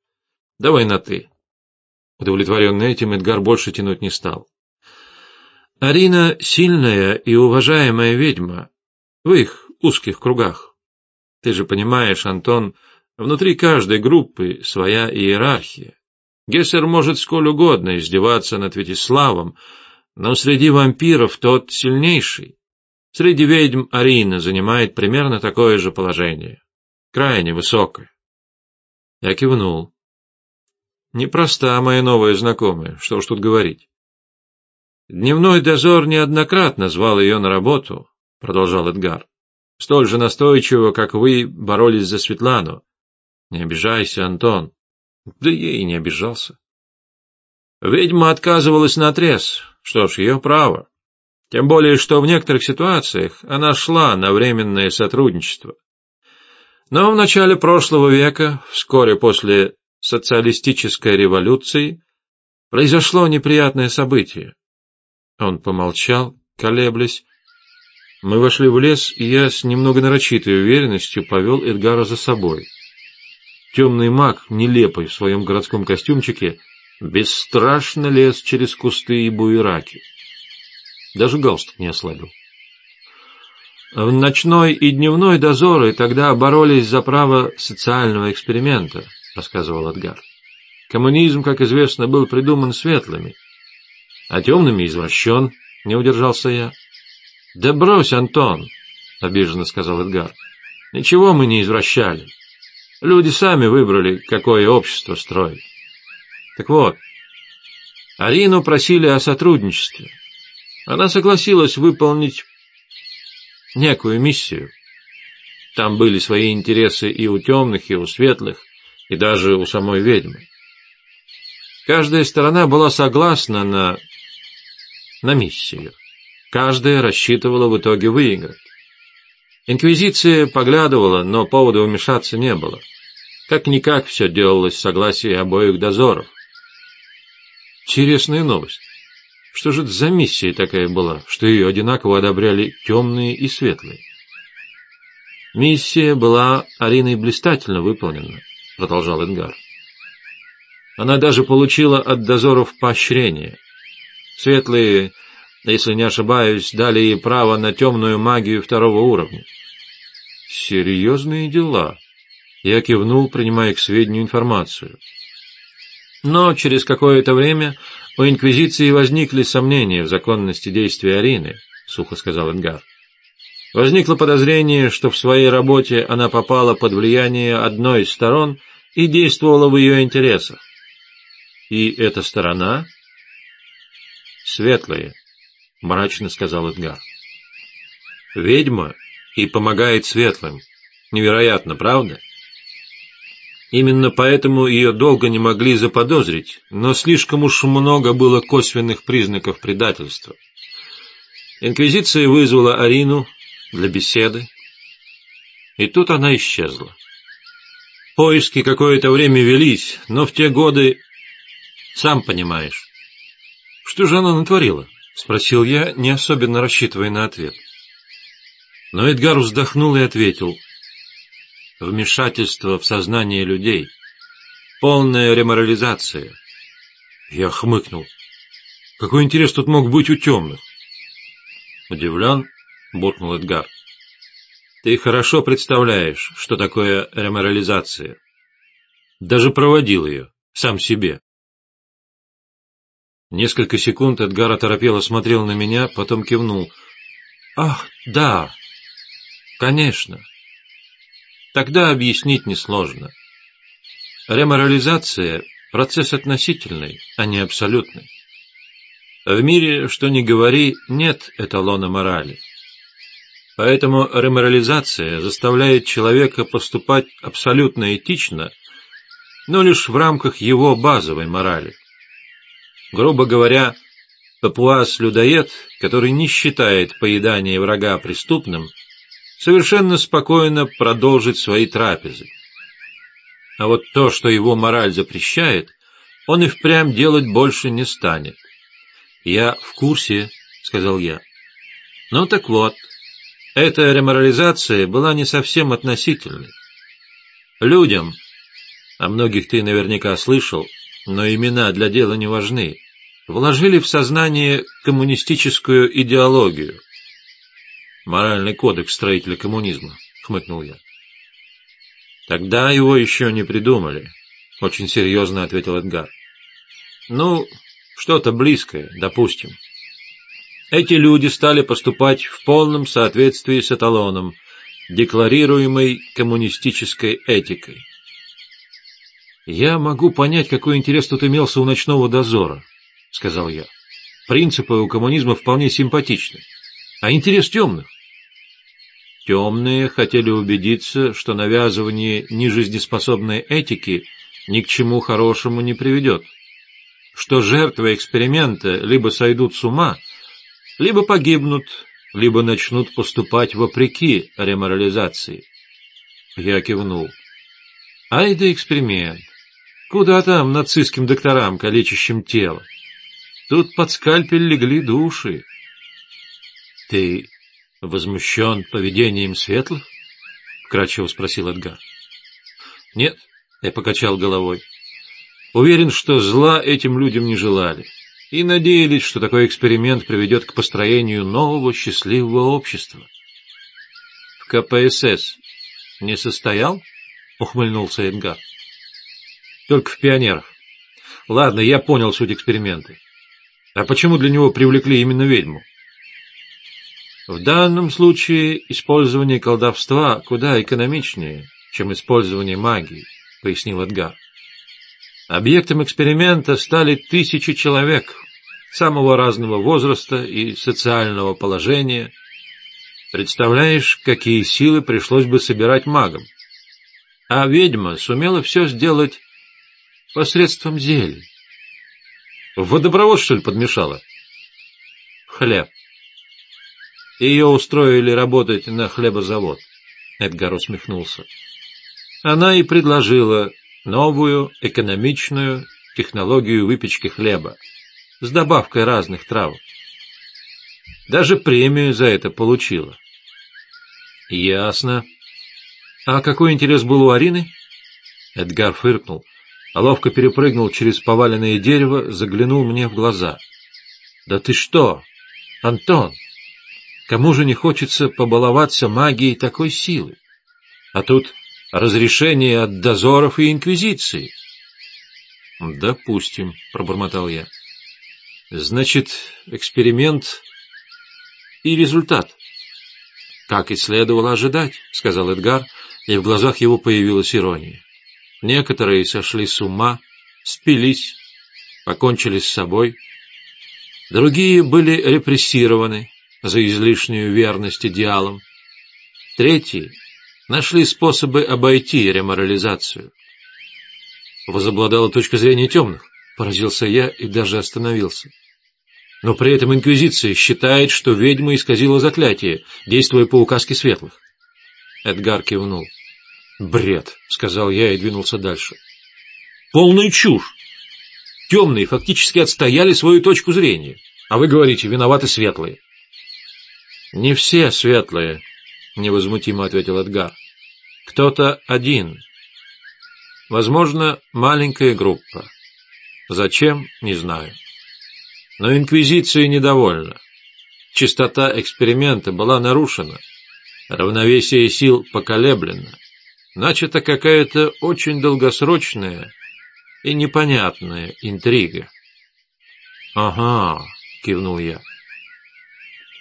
«Давай на «ты». Удовлетворенный этим, Эдгар больше тянуть не стал. «Арина — сильная и уважаемая ведьма в их узких кругах. Ты же понимаешь, Антон, внутри каждой группы своя иерархия. Гессер может сколь угодно издеваться над Вятиславом, но среди вампиров тот сильнейший. Среди ведьм Арина занимает примерно такое же положение. Крайне высокое. Я кивнул. Непроста моя новая знакомая, что уж тут говорить. Дневной дозор неоднократно звал ее на работу, продолжал Эдгар. Столь же настойчиво, как вы боролись за Светлану. Не обижайся, Антон. Да я и не обижался. Ведьма отказывалась на отрез. Что ж, ее право. Тем более, что в некоторых ситуациях она шла на временное сотрудничество. Но в начале прошлого века, вскоре после социалистической революции, произошло неприятное событие. Он помолчал, колеблясь. Мы вошли в лес, и я с немного нарочитой уверенностью повел Эдгара за собой. Темный маг, нелепый в своем городском костюмчике, бесстрашно лез через кусты и буераки. Даже галстук не ослабил. В ночной и дневной дозоры тогда боролись за право социального эксперимента, рассказывал Эдгар. Коммунизм, как известно, был придуман светлыми, а темными извращен, не удержался я. Да брось, Антон, обиженно сказал Эдгар. Ничего мы не извращали. Люди сами выбрали, какое общество строить. Так вот, Арину просили о сотрудничестве. Она согласилась выполнить некую миссию. Там были свои интересы и у темных, и у светлых, и даже у самой ведьмы. Каждая сторона была согласна на, на миссию. Каждая рассчитывала в итоге выиграть. Инквизиция поглядывала, но повода вмешаться не было. Как-никак все делалось в согласии обоих дозоров. Интересная новость. Что же это за миссия такая была, что ее одинаково одобряли темные и светлые? Миссия была Ариной блистательно выполнена, продолжал Эдгар. Она даже получила от дозоров поощрение. Светлые, если не ошибаюсь, дали ей право на темную магию второго уровня. Серьезные дела. Я кивнул, принимая к сведению информацию. Но через какое-то время у Инквизиции возникли сомнения в законности действия Арины, сухо сказал Эдгар. Возникло подозрение, что в своей работе она попала под влияние одной из сторон и действовала в ее интересах. И эта сторона? Светлая, мрачно сказал Эдгар. Ведьма и помогает светлым. Невероятно, правда? Именно поэтому ее долго не могли заподозрить, но слишком уж много было косвенных признаков предательства. Инквизиция вызвала Арину для беседы, и тут она исчезла. Поиски какое-то время велись, но в те годы, сам понимаешь. Что же она натворила? — спросил я, не особенно рассчитывая на ответ. Но Эдгар вздохнул и ответил. Вмешательство в сознание людей. Полная реморализация. Я хмыкнул. Какой интерес тут мог быть у темных? Удивлен, буркнул Эдгар. Ты хорошо представляешь, что такое реморализация. Даже проводил ее, сам себе. Несколько секунд Эдгар оторопело смотрел на меня, потом кивнул. «Ах, да, Конечно. Тогда объяснить несложно. Реморализация – процесс относительный, а не абсолютный. В мире, что ни говори, нет эталона морали. Поэтому реморализация заставляет человека поступать абсолютно этично, но лишь в рамках его базовой морали, Грубо говоря, папуас-людоед, который не считает поедание врага преступным, совершенно спокойно продолжит свои трапезы. А вот то, что его мораль запрещает, он и впрямь делать больше не станет. «Я в курсе», — сказал я. «Ну так вот, эта реморализация была не совсем относительной. Людям, о многих ты наверняка слышал, но имена для дела не важны, вложили в сознание коммунистическую идеологию. Моральный кодекс строителя коммунизма, хмыкнул я. Тогда его еще не придумали, очень серьезно ответил Эдгар. Ну, что-то близкое, допустим. Эти люди стали поступать в полном соответствии с эталоном, декларируемой коммунистической этикой. «Я могу понять, какой интерес тут имелся у ночного дозора», — сказал я. «Принципы у коммунизма вполне симпатичны. А интерес темных?» Темные хотели убедиться, что навязывание нежизнеспособной этики ни к чему хорошему не приведет, что жертвы эксперимента либо сойдут с ума, либо погибнут, либо начнут поступать вопреки реморализации. Я кивнул. Ай да эксперимент. Куда там нацистским докторам, калечащим тело? Тут под скальпель легли души. Ты возмущен поведением светлых? Вкратчиво спросил Эдгар. Нет, я покачал головой. Уверен, что зла этим людям не желали и надеялись, что такой эксперимент приведет к построению нового счастливого общества. В КПСС не состоял? Ухмыльнулся Эдгар. Только в пионерах. Ладно, я понял суть эксперимента. А почему для него привлекли именно ведьму? В данном случае использование колдовства куда экономичнее, чем использование магии, пояснил Эдгар. Объектом эксперимента стали тысячи человек самого разного возраста и социального положения. Представляешь, какие силы пришлось бы собирать магам? А ведьма сумела все сделать посредством зелий. В водопровод, что ли, подмешала? Хлеб. Ее устроили работать на хлебозавод. Эдгар усмехнулся. Она и предложила новую экономичную технологию выпечки хлеба с добавкой разных трав. Даже премию за это получила. Ясно. А какой интерес был у Арины? Эдгар фыркнул а ловко перепрыгнул через поваленное дерево, заглянул мне в глаза. «Да ты что, Антон, кому же не хочется побаловаться магией такой силы? А тут разрешение от дозоров и инквизиции». «Допустим», — пробормотал я. «Значит, эксперимент и результат». «Как и следовало ожидать», — сказал Эдгар, и в глазах его появилась ирония. Некоторые сошли с ума, спились, покончили с собой. Другие были репрессированы за излишнюю верность идеалам. Третьи нашли способы обойти реморализацию. Возобладала точка зрения темных, поразился я и даже остановился. Но при этом Инквизиция считает, что ведьма исказила заклятие, действуя по указке светлых. Эдгар кивнул. «Бред», — сказал я и двинулся дальше. «Полная чушь. Темные фактически отстояли свою точку зрения, а вы говорите, виноваты светлые». «Не все светлые», — невозмутимо ответил Эдгар. «Кто-то один. Возможно, маленькая группа. Зачем, не знаю. Но Инквизиция недовольна. Чистота эксперимента была нарушена, равновесие сил поколеблено. Начата какая-то очень долгосрочная и непонятная интрига. «Ага», — кивнул я.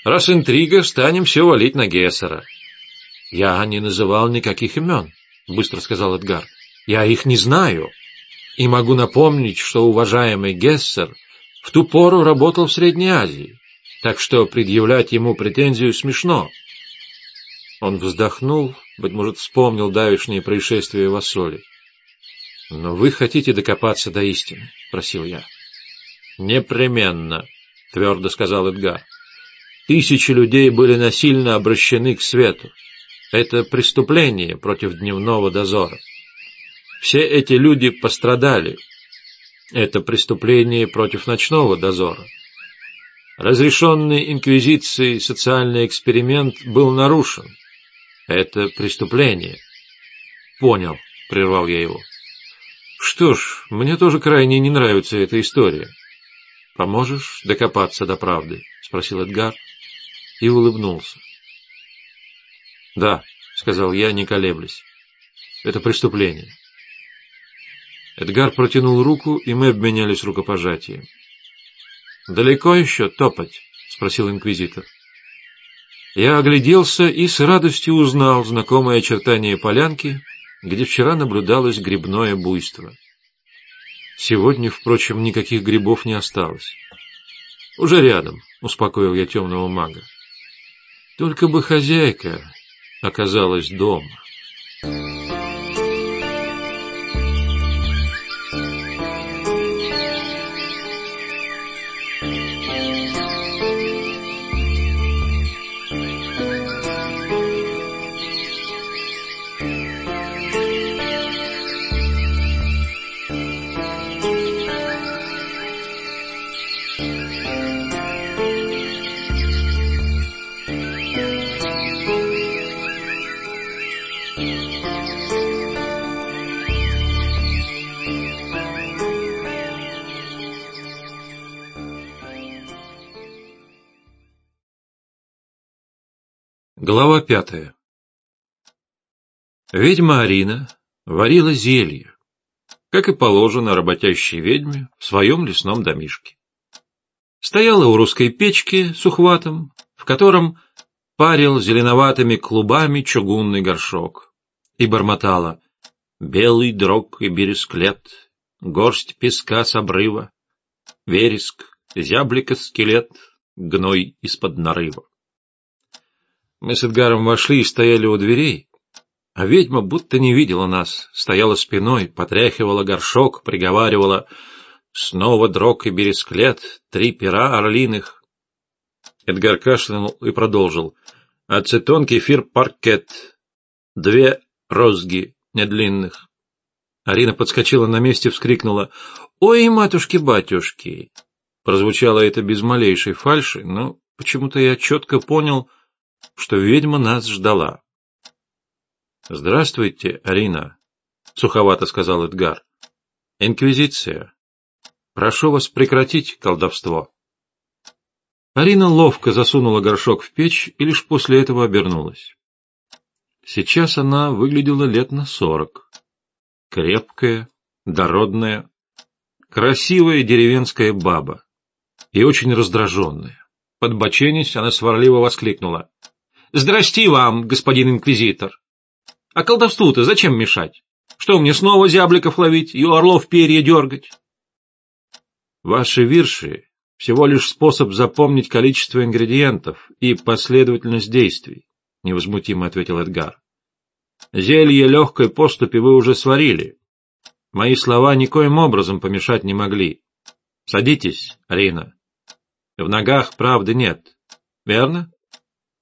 «Раз интрига, станем все валить на Гессера». «Я не называл никаких имен», — быстро сказал Эдгар. «Я их не знаю. И могу напомнить, что уважаемый Гессер в ту пору работал в Средней Азии, так что предъявлять ему претензию смешно». Он вздохнул, быть может, вспомнил давешнее происшествие в Ассоле. «Но вы хотите докопаться до истины?» — просил я. Непременно, твердо сказал Эдгар. Тысячи людей были насильно обращены к свету. Это преступление против дневного дозора. Все эти люди пострадали. Это преступление против ночного дозора. Разрешенный инквизицией социальный эксперимент был нарушен. Это преступление. Понял, прервал я его. Что ж, мне тоже крайне не нравится эта история. Поможешь докопаться до правды? Спросил Эдгар и улыбнулся. Да, сказал я, не колеблясь. Это преступление. Эдгар протянул руку, и мы обменялись рукопожатием. «Далеко еще топать?» — спросил инквизитор. Я огляделся и с радостью узнал знакомые очертания полянки, где вчера наблюдалось грибное буйство. Сегодня, впрочем, никаких грибов не осталось. «Уже рядом», — успокоил я темного мага. «Только бы хозяйка оказалась дома». Пятая Ведьма Арина варила зелье, как и положено работящей ведьме в своем лесном домишке. Стояла у русской печки с ухватом, в котором парил зеленоватыми клубами чугунный горшок, и бормотала «Белый дрог и бересклет, горсть песка с обрыва, вереск, зяблика скелет, гной из-под нарыва». Мы с Эдгаром вошли и стояли у дверей, а ведьма будто не видела нас, стояла спиной, потряхивала горшок, приговаривала «Снова дрог и бересклет, три пера орлиных». Эдгар кашлянул и продолжил «Ацетон, кефир, паркет, две розги недлинных». Арина подскочила на месте, вскрикнула «Ой, матушки-батюшки!» Прозвучало это без малейшей фальши, но почему-то я четко понял, что ведьма нас ждала. — Здравствуйте, Арина, — суховато сказал Эдгар. — Инквизиция. Прошу вас прекратить колдовство. Арина ловко засунула горшок в печь и лишь после этого обернулась. Сейчас она выглядела лет на сорок. Крепкая, дородная, красивая деревенская баба и очень раздраженная. Подбоченясь, она сварливо воскликнула. Здрасти вам, господин инквизитор. А колдовству-то зачем мешать? Что мне снова зябликов ловить и у орлов перья дергать? Ваши вирши — всего лишь способ запомнить количество ингредиентов и последовательность действий, — невозмутимо ответил Эдгар. Зелье легкой поступи вы уже сварили. Мои слова никоим образом помешать не могли. Садитесь, Арина. В ногах правды нет, верно?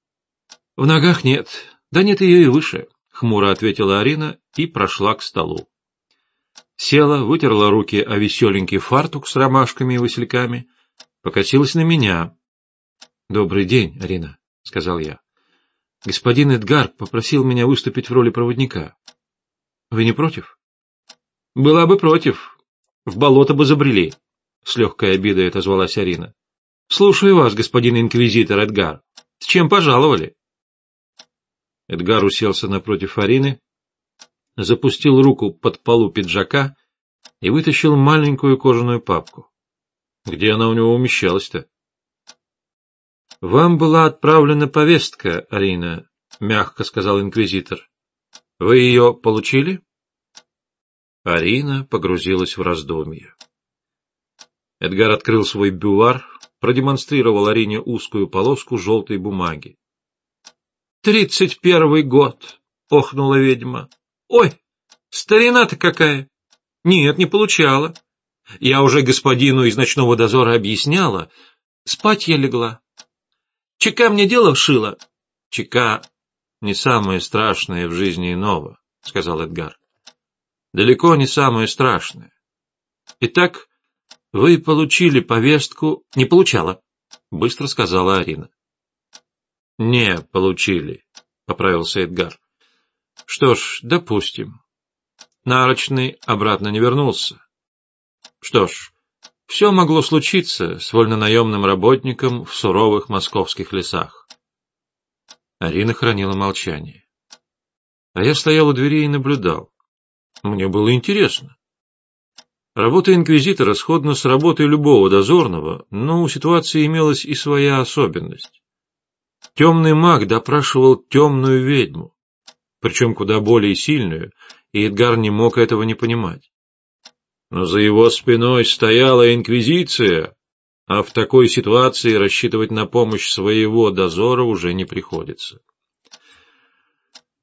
— В ногах нет, да нет ее и выше, — хмуро ответила Арина и прошла к столу. Села, вытерла руки о веселенький фартук с ромашками и васильками, покосилась на меня. — Добрый день, Арина, — сказал я. — Господин Эдгар попросил меня выступить в роли проводника. Вы не против? — Была бы против. В болото бы забрели, — с легкой обидой отозвалась Арина. — Слушаю вас, господин инквизитор Эдгар. С чем пожаловали? — Эдгар уселся напротив Арины, запустил руку под полу пиджака и вытащил маленькую кожаную папку. Где она у него умещалась-то? — Вам была отправлена повестка, Арина, — мягко сказал инквизитор. — Вы ее получили? Арина погрузилась в раздумье. Эдгар открыл свой бювар, продемонстрировал Арине узкую полоску желтой бумаги. Тридцать первый год, — охнула ведьма. — Ой, старина-то какая! Нет, не получала. Я уже господину из ночного дозора объясняла. Спать я легла. Чека мне дело вшила. Чека не самое страшное в жизни иного, сказал Эдгар. Далеко не самое страшное. Итак, вы получили повестку... Не получала, быстро сказала Арина. Не получили, поправился Эдгар. Что ж, допустим. Нарочный обратно не вернулся. Что ж, все могло случиться с вольнонаемным работником в суровых московских лесах. Арина хранила молчание. А я стоял у двери и наблюдал. Мне было интересно. Работа инквизитора сходна с работой любого дозорного, но у ситуации имелась и своя особенность. Темный маг допрашивал темную ведьму, причем куда более сильную, и Эдгар не мог этого не понимать но за его спиной стояла инквизиция, а в такой ситуации рассчитывать на помощь своего дозора уже не приходится.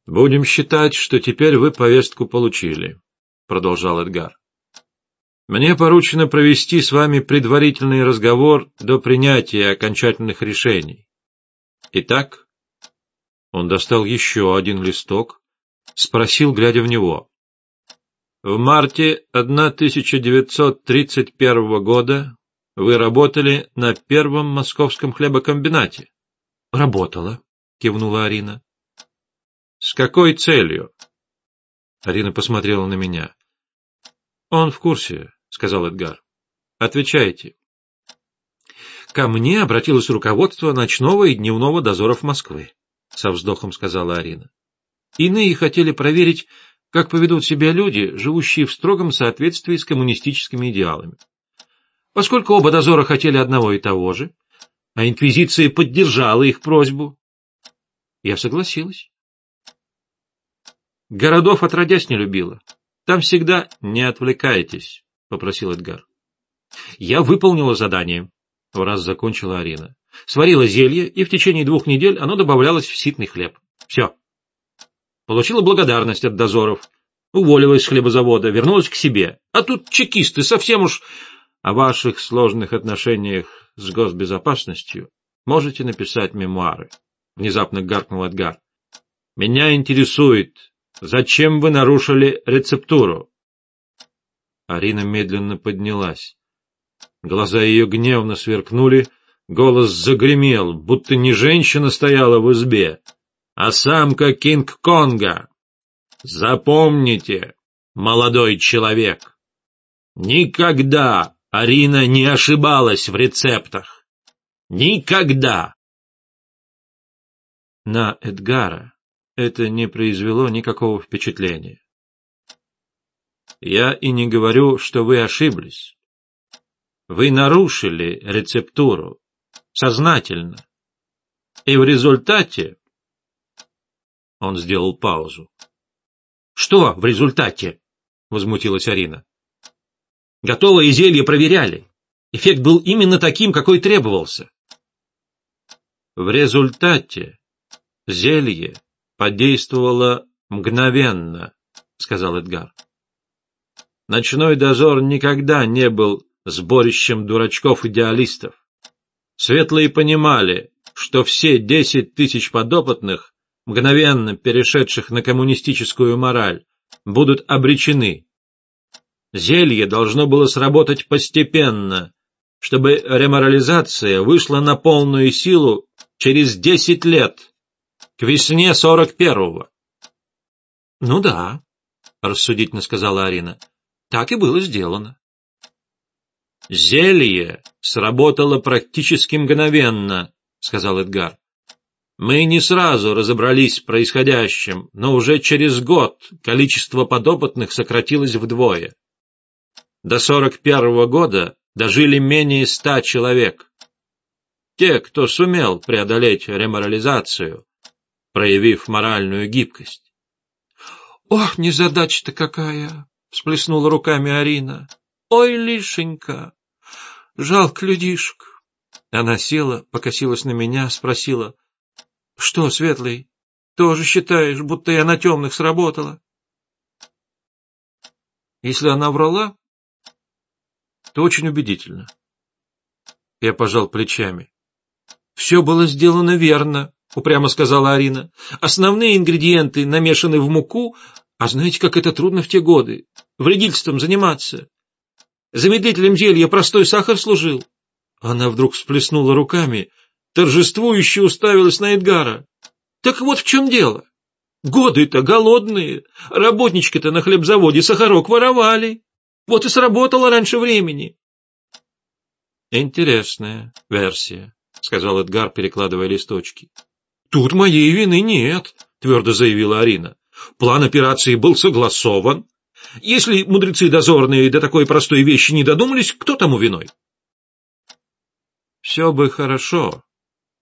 «Будем считать, что теперь вы повестку получили», — продолжал Эдгар. «Мне поручено провести с вами предварительный разговор до принятия окончательных решений. Итак...» Он достал еще один листок, спросил, глядя в него. В марте 1931 года вы работали на первом московском хлебокомбинате. — Работала, — кивнула Арина. — С какой целью? Арина посмотрела на меня. — Он в курсе, — сказал Эдгар. — Отвечайте. Ко мне обратилось руководство ночного и дневного дозоров Москвы, — со вздохом сказала Арина. Иные хотели проверить, как поведут себя люди, живущие в строгом соответствии с коммунистическими идеалами. Поскольку оба дозора хотели одного и того же, а инквизиция поддержала их просьбу, я согласилась. Городов отродясь не любила. Там всегда не отвлекайтесь, — попросил Эдгар. Я выполнила задание, — в раз закончила Арина. Сварила зелье, и в течение двух недель оно добавлялось в ситный хлеб. Все. Получила благодарность от дозоров. Уволилась с хлебозавода, вернулась к себе. А тут чекисты совсем уж... О ваших сложных отношениях с госбезопасностью можете написать мемуары. Внезапно гаркнул Эдгар. Меня интересует, зачем вы нарушили рецептуру? Арина медленно поднялась. Глаза ее гневно сверкнули, голос загремел, будто не женщина стояла в избе, а самка Кинг-Конга. Запомните, молодой человек, никогда Арина не ошибалась в рецептах. Никогда. На Эдгара это не произвело никакого впечатления. Я и не говорю, что вы ошиблись. Вы нарушили рецептуру сознательно. И в результате он сделал паузу. — Что в результате? — возмутилась Арина. — Готовое зелье проверяли. Эффект был именно таким, какой требовался. — В результате зелье подействовало мгновенно, — сказал Эдгар. Ночной дозор никогда не был сборищем дурачков-идеалистов. Светлые понимали, что все десять тысяч подопытных мгновенно перешедших на коммунистическую мораль, будут обречены. Зелье должно было сработать постепенно, чтобы реморализация вышла на полную силу через десять лет, к весне сорок первого. — Ну да, — рассудительно сказала Арина, — так и было сделано. Зелье сработало практически мгновенно, — сказал Эдгар. Мы не сразу разобрались в происходящем, но уже через год количество подопытных сократилось вдвое. До 41 года дожили менее ста человек. Те, кто сумел преодолеть реморализацию, проявив моральную гибкость. — Ох, незадача-то какая! — всплеснула руками Арина. — Ой, лишенька! Жалко людишек. Она села, покосилась на меня, спросила. — Что, Светлый, тоже считаешь, будто я на темных сработала? Если она врала, Это очень убедительно. Я пожал плечами. Все было сделано верно, упрямо сказала Арина. Основные ингредиенты намешаны в муку, а знаете, как это трудно в те годы? Вредительством заниматься. Замедлителем зелья простой сахар служил. Она вдруг всплеснула руками, торжествующе уставилась на Эдгара. Так вот в чем дело. Годы-то голодные, работнички-то на хлебзаводе сахарок воровали. Вот и сработало раньше времени. Интересная версия, сказал Эдгар, перекладывая листочки. Тут моей вины нет, твердо заявила Арина. План операции был согласован. Если мудрецы дозорные до такой простой вещи не додумались, кто тому виной? Все бы хорошо,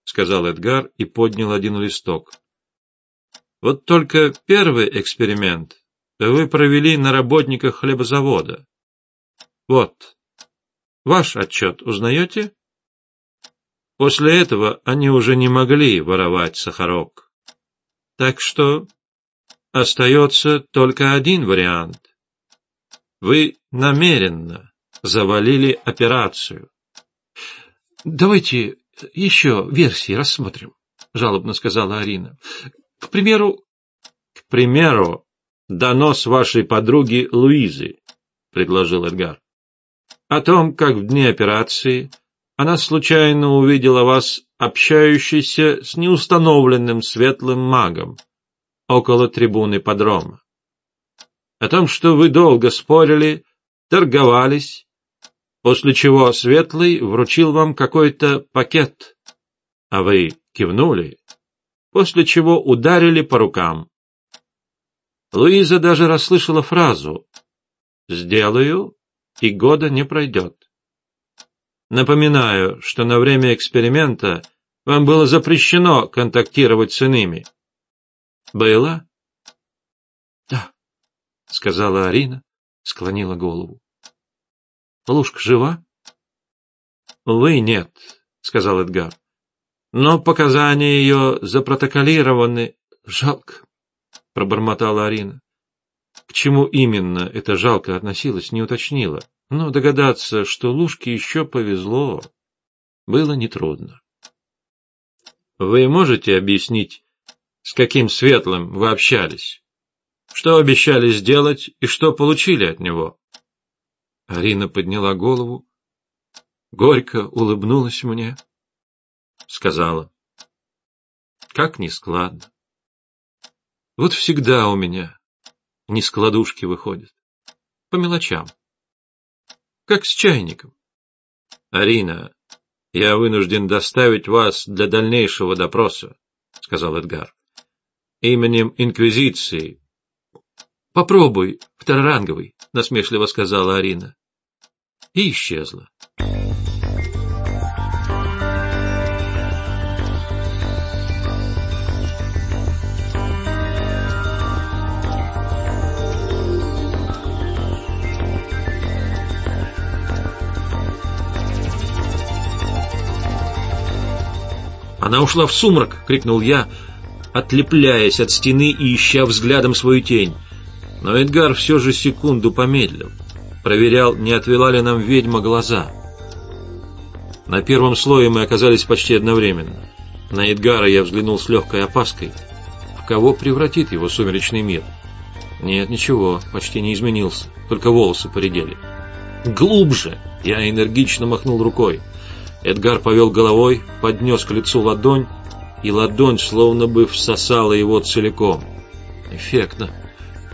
сказал Эдгар и поднял один листок. Вот только первый эксперимент вы провели на работниках хлебозавода. Вот. Ваш отчет узнаете? После этого они уже не могли воровать сахарок. Так что остается только один вариант. Вы намеренно завалили операцию. — Давайте еще версии рассмотрим, — жалобно сказала Арина. К примеру... — К примеру, донос вашей подруги Луизы, — предложил Эдгар. — О том, как в дни операции она случайно увидела вас общающейся с неустановленным светлым магом около трибуны подрома. О том, что вы долго спорили, торговались, после чего Светлый вручил вам какой-то пакет, а вы кивнули после чего ударили по рукам. Луиза даже расслышала фразу «Сделаю, и года не пройдет». Напоминаю, что на время эксперимента вам было запрещено контактировать с иными. Было? Да, сказала Арина, склонила голову. Лушка жива? Увы, нет, сказал Эдгар но показания ее запротоколированы. Жалко, — пробормотала Арина. К чему именно это жалко относилось, не уточнила, но догадаться, что Лушке еще повезло, было нетрудно. — Вы можете объяснить, с каким светлым вы общались? Что обещали сделать и что получили от него? Арина подняла голову, горько улыбнулась мне сказала. Как нескладно. Вот всегда у меня нескладушки выходят. По мелочам. Как с чайником. Арина, я вынужден доставить вас для дальнейшего допроса, сказал Эдгар. Именем Инквизиции. Попробуй, второранговый, насмешливо сказала Арина. И исчезла. «Она ушла в сумрак!» — крикнул я, отлепляясь от стены и ища взглядом свою тень. Но Эдгар все же секунду помедлил. Проверял, не отвела ли нам ведьма глаза. На первом слое мы оказались почти одновременно. На Эдгара я взглянул с легкой опаской. В кого превратит его сумеречный мир? Нет, ничего, почти не изменился, только волосы поредели. «Глубже!» — я энергично махнул рукой. Эдгар повел головой, поднес к лицу ладонь, и ладонь словно бы всосала его целиком. Эффектно.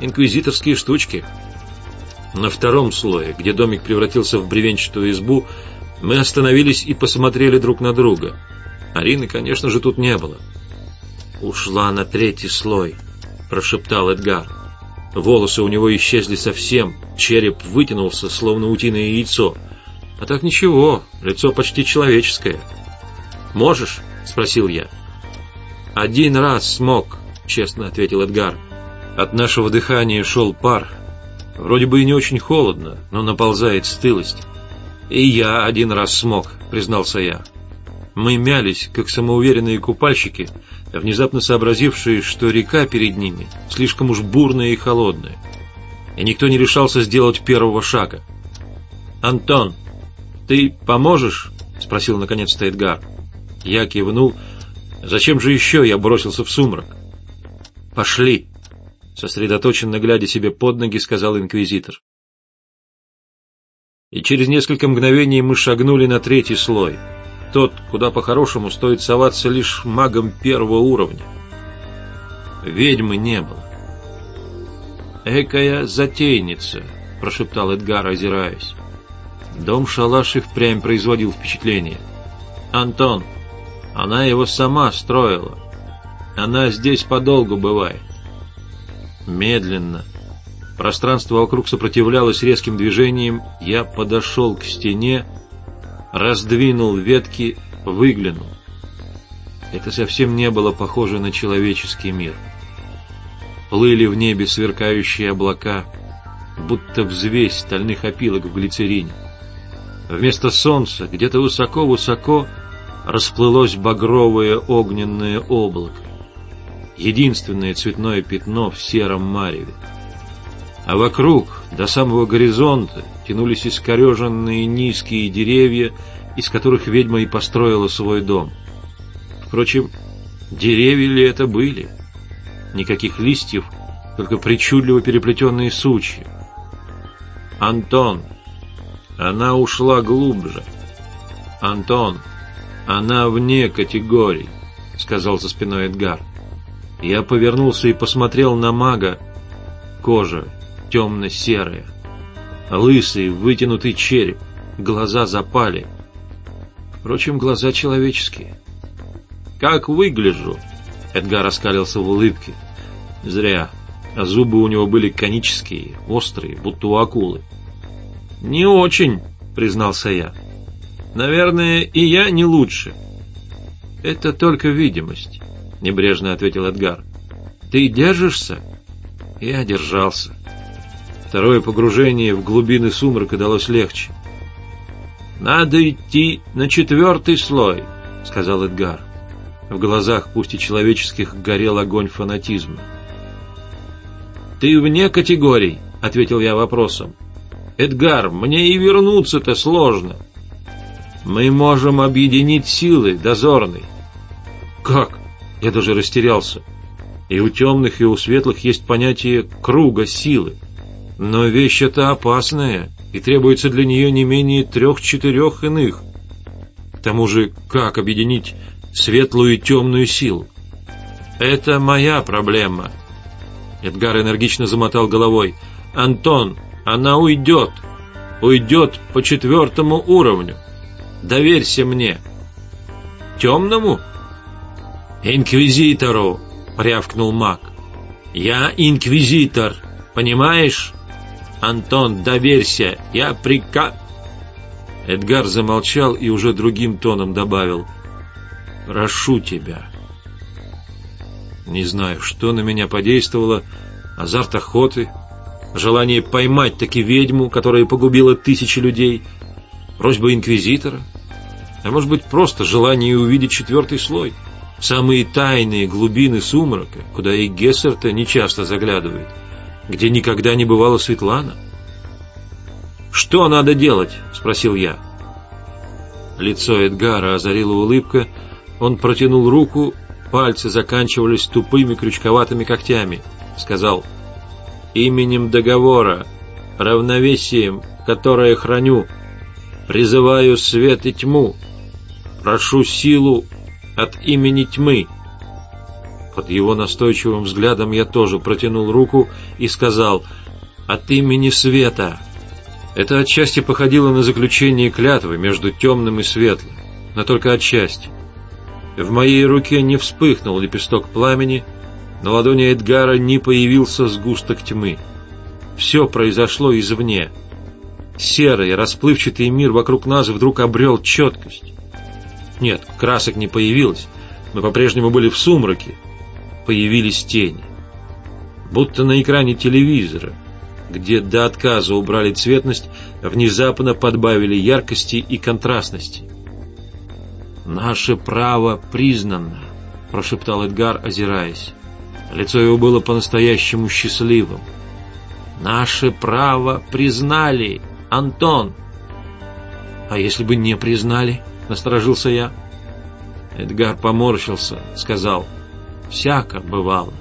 Инквизиторские штучки. На втором слое, где домик превратился в бревенчатую избу, мы остановились и посмотрели друг на друга. Арины, конечно же, тут не было. «Ушла на третий слой», — прошептал Эдгар. Волосы у него исчезли совсем, череп вытянулся, словно утиное яйцо — а так ничего, лицо почти человеческое. «Можешь?» — спросил я. «Один раз смог», — честно ответил Эдгар. От нашего дыхания шел пар. Вроде бы и не очень холодно, но наползает стылость. «И я один раз смог», — признался я. Мы мялись, как самоуверенные купальщики, внезапно сообразившие, что река перед ними слишком уж бурная и холодная. И никто не решался сделать первого шага. «Антон!» «Ты поможешь?» — спросил наконец-то Эдгар. Я кивнул. «Зачем же еще я бросился в сумрак?» «Пошли!» — сосредоточенно глядя себе под ноги, сказал инквизитор. И через несколько мгновений мы шагнули на третий слой. Тот, куда по-хорошему стоит соваться лишь магом первого уровня. Ведьмы не было. «Экая затейница», — прошептал Эдгар, озираясь. Дом шалаш и впрямь производил впечатление. «Антон, она его сама строила. Она здесь подолгу бывает». Медленно, Пространство вокруг сопротивлялось резким движениям. Я подошел к стене, раздвинул ветки, выглянул. Это совсем не было похоже на человеческий мир. Плыли в небе сверкающие облака, будто взвесь стальных опилок в глицерине. Вместо солнца, где-то высоко-высоко, расплылось багровое огненное облако. Единственное цветное пятно в сером мареве а вокруг, до самого горизонта, тянулись искореженные низкие деревья, из которых ведьма и построила свой дом. Впрочем, деревья ли это были? Никаких листьев, только причудливо переплетенные сучья. «Антон, она ушла глубже. Антон, она вне категорий», — сказал за спиной Эдгар. Я повернулся и посмотрел на мага. Кожа темно-серая. Лысый, вытянутый череп, глаза запали. Впрочем, глаза человеческие. «Как выгляжу?» Эдгар оскалился в улыбке. «Зря. Зубы у него были конические, острые, будто у акулы». «Не очень», — признался я. «Наверное, и я не лучше». «Это только видимость», — небрежно ответил Эдгар. «Ты держишься?» Я держался. Второе погружение в глубины сумрака далось легче. «Надо идти на четвертый слой», — сказал Эдгар. В глазах, пусть и человеческих, горел огонь фанатизма. «Ты вне категорий», — ответил я вопросом. «Эдгар, мне и вернуться-то сложно. Мы можем объединить силы, дозорный». «Как?» — я даже растерялся. И у темных, и у светлых есть понятие «круга силы». Но вещь эта опасная, и требуется для нее не менее трех-четырех иных. К тому же, как объединить светлую и темную силу? Это моя проблема. Эдгар энергично замотал головой. Антон, она уйдет. Уйдет по четвертому уровню. Доверься мне. Темному? Инквизитору, рявкнул маг. Я инквизитор, понимаешь? Антон, доверься, я прика...» Эдгар замолчал и уже другим тоном добавил. «Прошу тебя». Не знаю, что на меня подействовало, азарт охоты, желание поймать таки ведьму, которая погубила тысячи людей, просьба инквизитора, а может быть просто желание увидеть четвертый слой, самые тайные глубины сумрака, куда и Гессерта нечасто заглядывает где никогда не бывала Светлана. «Что надо делать?» — спросил я. Лицо Эдгара озарила улыбка, он протянул руку, пальцы заканчивались тупыми крючковатыми когтями. Сказал, «Именем договора, равновесием, которое храню, призываю свет и тьму, прошу силу от имени тьмы». Под его настойчивым взглядом я тоже протянул руку и сказал «От имени света». Это отчасти походило на заключение клятвы между темным и светлым, но только отчасти. В моей руке не вспыхнул лепесток пламени, на ладони Эдгара не появился сгусток тьмы. Все произошло извне. Серый, расплывчатый мир вокруг нас вдруг обрел четкость. Нет, красок не появилось, мы по-прежнему были в сумраке, появились тени. Будто на экране телевизора, где до отказа убрали цветность, внезапно подбавили яркости и контрастности. «Наше право признано», — прошептал Эдгар, озираясь. Лицо его было по-настоящему счастливым. «Наше право признали, Антон!» А если бы не признали? Насторожился я. Эдгар поморщился, сказал, всяко бывало.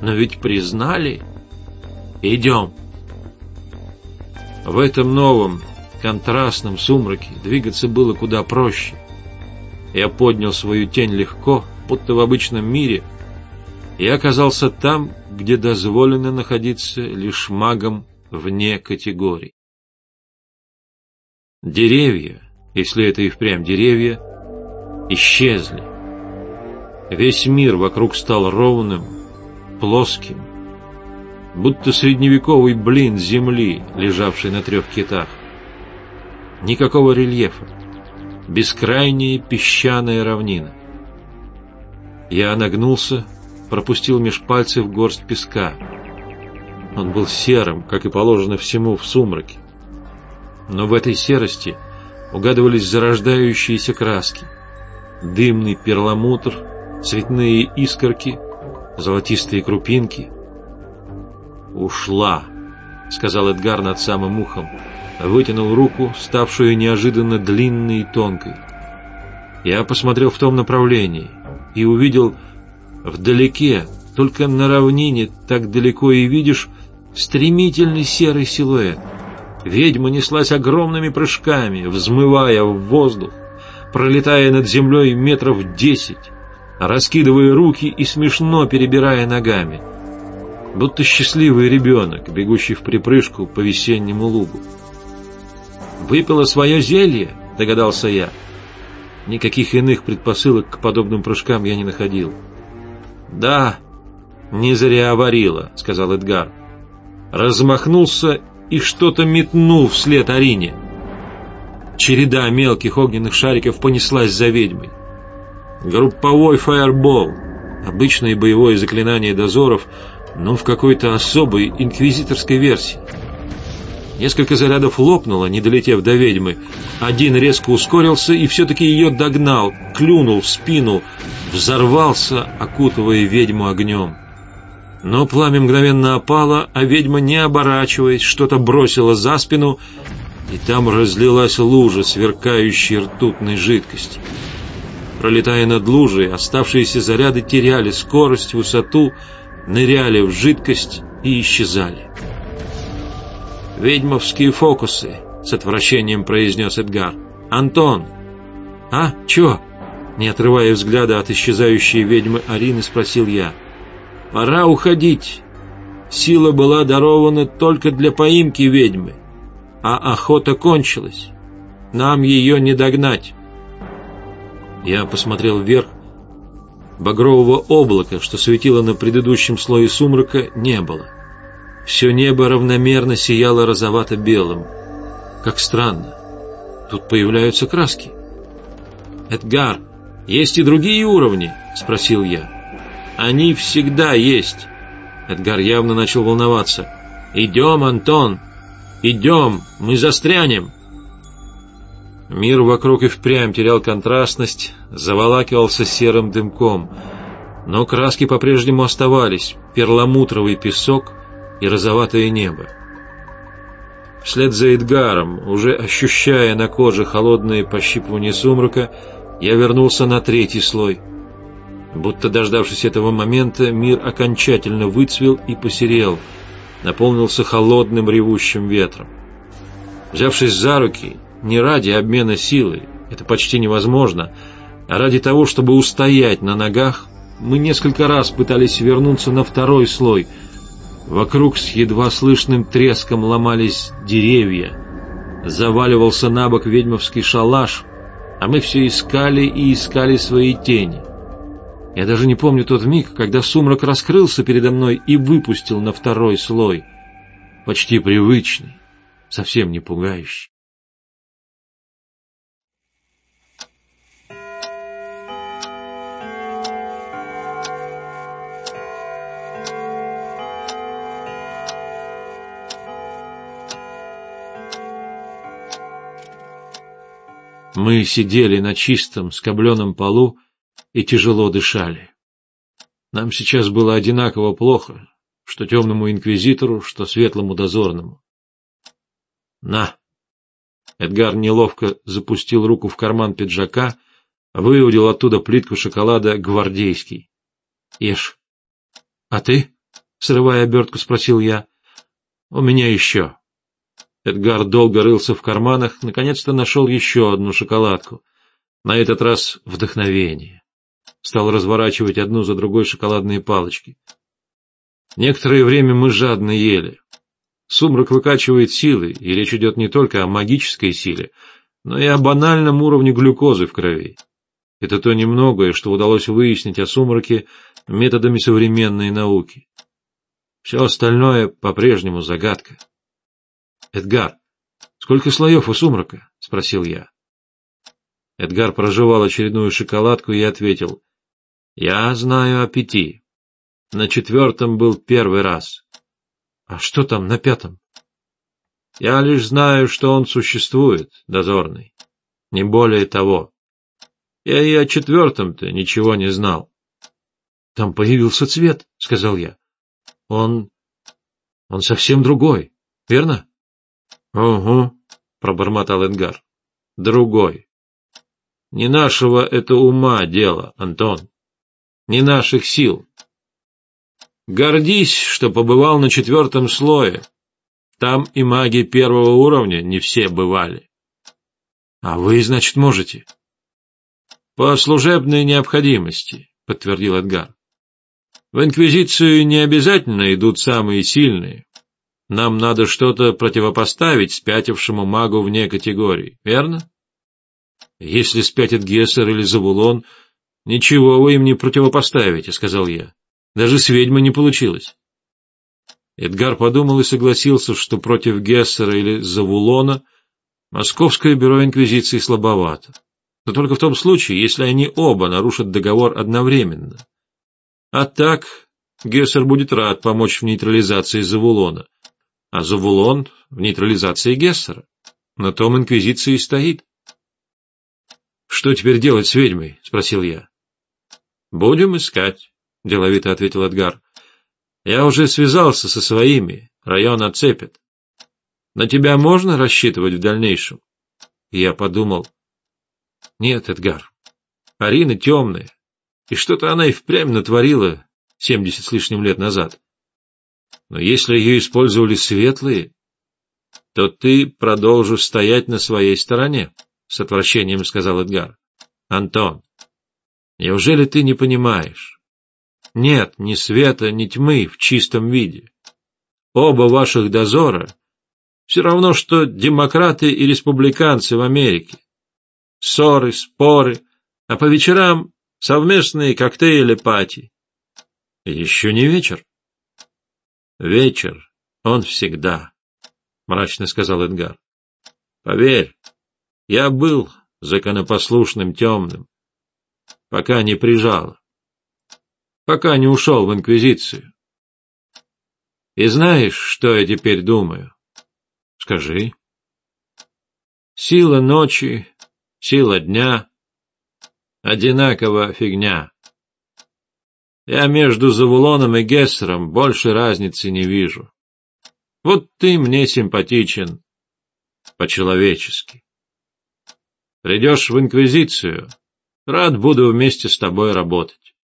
Но ведь признали. Идем. В этом новом, контрастном сумраке двигаться было куда проще. Я поднял свою тень легко, будто в обычном мире, и оказался там, где дозволено находиться лишь магом вне категорий. Деревья, если это и впрямь деревья, исчезли. Весь мир вокруг стал ровным, плоским, будто средневековый блин земли, лежавший на трех китах. Никакого рельефа, бескрайняя песчаная равнина. Я нагнулся, пропустил меж пальцев горсть песка. Он был серым, как и положено всему в сумраке. Но в этой серости угадывались зарождающиеся краски. Дымный перламутр, цветные искорки, золотистые крупинки. «Ушла», — сказал Эдгар над самым ухом, вытянул руку, ставшую неожиданно длинной и тонкой. Я посмотрел в том направлении и увидел вдалеке, только на равнине так далеко и видишь, стремительный серый силуэт. Ведьма неслась огромными прыжками, взмывая в воздух, пролетая над землей метров десять, раскидывая руки и смешно перебирая ногами, будто счастливый ребенок, бегущий в припрыжку по весеннему лугу. «Выпила свое зелье?» — догадался я. Никаких иных предпосылок к подобным прыжкам я не находил. «Да, не зря варила», — сказал Эдгар. Размахнулся и что-то метнул вслед Арине. Череда мелких огненных шариков понеслась за ведьмой. Групповой фаербол, обычное боевое заклинание дозоров, но в какой-то особой инквизиторской версии. Несколько зарядов лопнуло, не долетев до ведьмы. Один резко ускорился и все-таки ее догнал, клюнул в спину, взорвался, окутывая ведьму огнем. Но пламя мгновенно опало, а ведьма, не оборачиваясь, что-то бросила за спину, и там разлилась лужа сверкающей ртутной жидкости. Пролетая над лужей, оставшиеся заряды теряли скорость, высоту, ныряли в жидкость и исчезали. «Ведьмовские фокусы», — с отвращением произнес Эдгар. «Антон!» «А, чё?» Не отрывая взгляда от исчезающей ведьмы Арины, спросил я. «Пора уходить. Сила была дарована только для поимки ведьмы, а охота кончилась. Нам ее не догнать». Я посмотрел вверх. Багрового облака, что светило на предыдущем слое сумрака, не было. Все небо равномерно сияло розовато-белым. Как странно. Тут появляются краски. «Эдгар, есть и другие уровни?» — спросил я. «Они всегда есть». Эдгар явно начал волноваться. «Идем, Антон! Идем! Мы застрянем!» Мир вокруг и впрямь терял контрастность, заволакивался серым дымком. Но краски по-прежнему оставались. Перламутровый песок — и розоватое небо. Вслед за Эдгаром, уже ощущая на коже холодное пощипывание сумрака, я вернулся на третий слой. Будто дождавшись этого момента, мир окончательно выцвел и посерел, наполнился холодным ревущим ветром. Взявшись за руки, не ради обмена силой, это почти невозможно, а ради того, чтобы устоять на ногах, мы несколько раз пытались вернуться на второй слой — Вокруг с едва слышным треском ломались деревья. Заваливался на бок ведьмовский шалаш, а мы все искали и искали свои тени. Я даже не помню тот миг, когда сумрак раскрылся передо мной и выпустил на второй слой. Почти привычный, совсем не пугающий. Мы сидели на чистом скобленном полу и тяжело дышали. Нам сейчас было одинаково плохо, что темному инквизитору, что светлому дозорному. На! Эдгар неловко запустил руку в карман пиджака, выудил оттуда плитку шоколада гвардейский. — Ешь. — А ты? — срывая обертку, спросил я. — У меня еще. Эдгар долго рылся в карманах, наконец-то нашел еще одну шоколадку. На этот раз вдохновение. Стал разворачивать одну за другой шоколадные палочки. Некоторое время мы жадно ели. Сумрак выкачивает силы, и речь идет не только о магической силе, но и о банальном уровне глюкозы в крови. Это то немногое, что удалось выяснить о сумраке методами современной науки. Все остальное по-прежнему загадка. «Эдгар, сколько слоев у сумрака?» — спросил я. Эдгар прожевал очередную шоколадку и ответил. «Я знаю о пяти. На четвертом был первый раз. А что там на пятом? Я лишь знаю, что он существует, дозорный. Не более того. Я и о четвертом-то ничего не знал. Там появился цвет, сказал я. Он... он совсем другой, верно? Угу, пробормотал Эдгар. Другой. Не нашего это ума дело, Антон. Не наших сил. Гордись, что побывал на четвертом слое. Там и маги первого уровня не все бывали. А вы, значит, можете? По служебной необходимости, подтвердил Эдгар. В Инквизицию не обязательно идут самые сильные. Нам надо что-то противопоставить спятившему магу вне категории, верно? Если спятит Гессер или Завулон, ничего вы им не противопоставите, сказал я. Даже с ведьмой не получилось. Эдгар подумал и согласился, что против Гессера или Завулона Московское бюро инквизиции слабовато. Но только в том случае, если они оба нарушат договор одновременно. А так, Гессер будет рад помочь в нейтрализации Завулона, а Завулон в нейтрализации Гессера. На том инквизиция и стоит. — Что теперь делать с ведьмой? — спросил я. — Будем искать деловито ответил Эдгар. Я уже связался со своими, район отцепит. На тебя можно рассчитывать в дальнейшем? Я подумал. Нет, Эдгар, Арина темная, и что-то она и впрямь натворила семьдесят с лишним лет назад. Но если ее использовали светлые, то ты продолжишь стоять на своей стороне, — с отвращением сказал Эдгар. — Антон, неужели ты не понимаешь? Нет ни света, ни тьмы в чистом виде. Оба ваших дозора все равно, что демократы и республиканцы в Америке. Ссоры, споры, а по вечерам совместные коктейли пати. Еще не вечер. Вечер, он всегда, — мрачно сказал Эдгар. Поверь, я был законопослушным темным, пока не прижало пока не ушел в Инквизицию. И знаешь, что я теперь думаю? Скажи. Сила ночи, сила дня — одинаковая фигня. Я между Завулоном и Гессером больше разницы не вижу. Вот ты мне симпатичен по-человечески. Придешь в Инквизицию, рад буду вместе с тобой работать.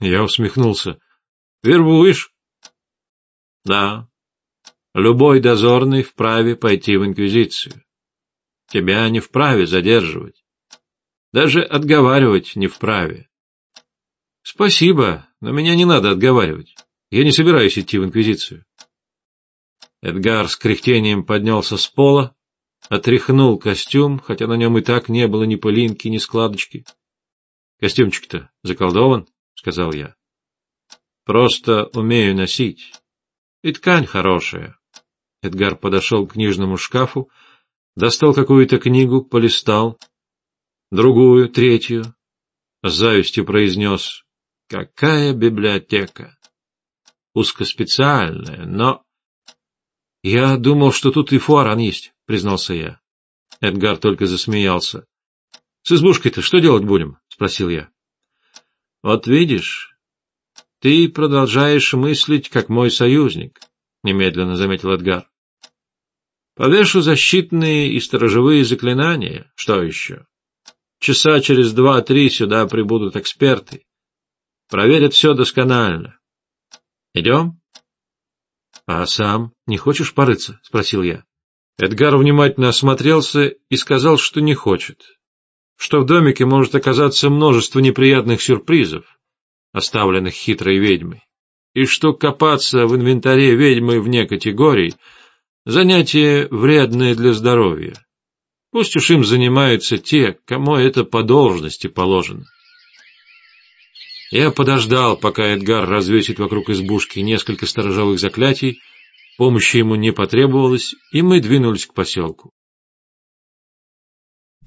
Я усмехнулся. «Вербуешь?» «Да. Любой дозорный вправе пойти в Инквизицию. Тебя не вправе задерживать. Даже отговаривать не вправе. Спасибо, но меня не надо отговаривать. Я не собираюсь идти в Инквизицию. Эдгар с кряхтением поднялся с пола, отряхнул костюм, хотя на нем и так не было ни пылинки, ни складочки. Костюмчик-то заколдован сказал я. Просто умею носить. И ткань хорошая. Эдгар подошел к книжному шкафу, достал какую-то книгу, полистал, другую, третью. С завистью произнес «Какая библиотека!» Узкоспециальная, но... «Я думал, что тут и фуаран есть», — признался я. Эдгар только засмеялся. «С избушкой-то что делать будем?» — спросил я. Вот видишь, ты продолжаешь мыслить, как мой союзник, — немедленно заметил Эдгар. Повешу защитные и сторожевые заклинания. Что еще? Часа через два-три сюда прибудут эксперты. Проверят все досконально. Идем? — А сам не хочешь порыться? — спросил я. Эдгар внимательно осмотрелся и сказал, что не хочет, что в домике может оказаться множество неприятных сюрпризов, оставленных хитрой ведьмой, и что копаться в инвентаре ведьмы вне категорий — занятие вредное для здоровья. Пусть уж им занимаются те, кому это по должности положено. Я подождал, пока Эдгар развесит вокруг избушки несколько сторожевых заклятий, помощи ему не потребовалось, и мы двинулись к поселку.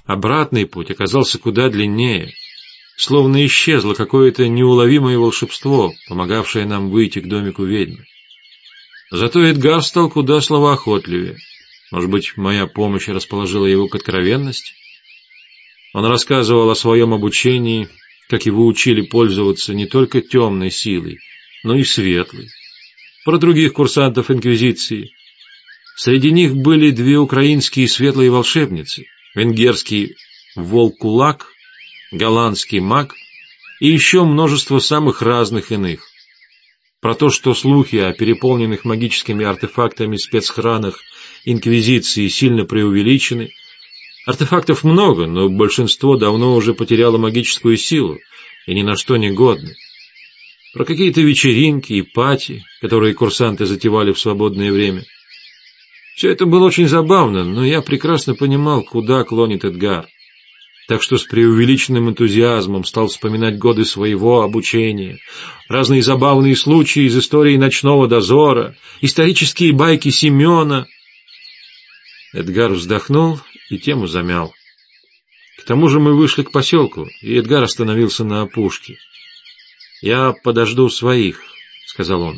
Обратный путь оказался куда длиннее, словно исчезло какое-то неуловимое волшебство, помогавшее нам выйти к домику ведьмы. Зато Эдгар стал куда словоохотливее. Может быть, моя помощь расположила его к откровенности? Он рассказывал о своем обучении, как его учили пользоваться не только темной силой, но и светлой. Про других курсантов Инквизиции. Среди них были две украинские светлые волшебницы, венгерский волкулак, голландский маг и еще множество самых разных иных. Про то, что слухи о переполненных магическими артефактами спецхранах Инквизиции сильно преувеличены – Артефактов много, но большинство давно уже потеряло магическую силу и ни на что не годны. Про какие-то вечеринки и пати, которые курсанты затевали в свободное время. Все это было очень забавно, но я прекрасно понимал, куда клонит Эдгар. Так что с преувеличенным энтузиазмом стал вспоминать годы своего обучения, разные забавные случаи из истории ночного дозора, исторические байки Семена. Эдгар вздохнул и тему замял. К тому же мы вышли к поселку, и Эдгар остановился на опушке. — Я подожду своих, — сказал он.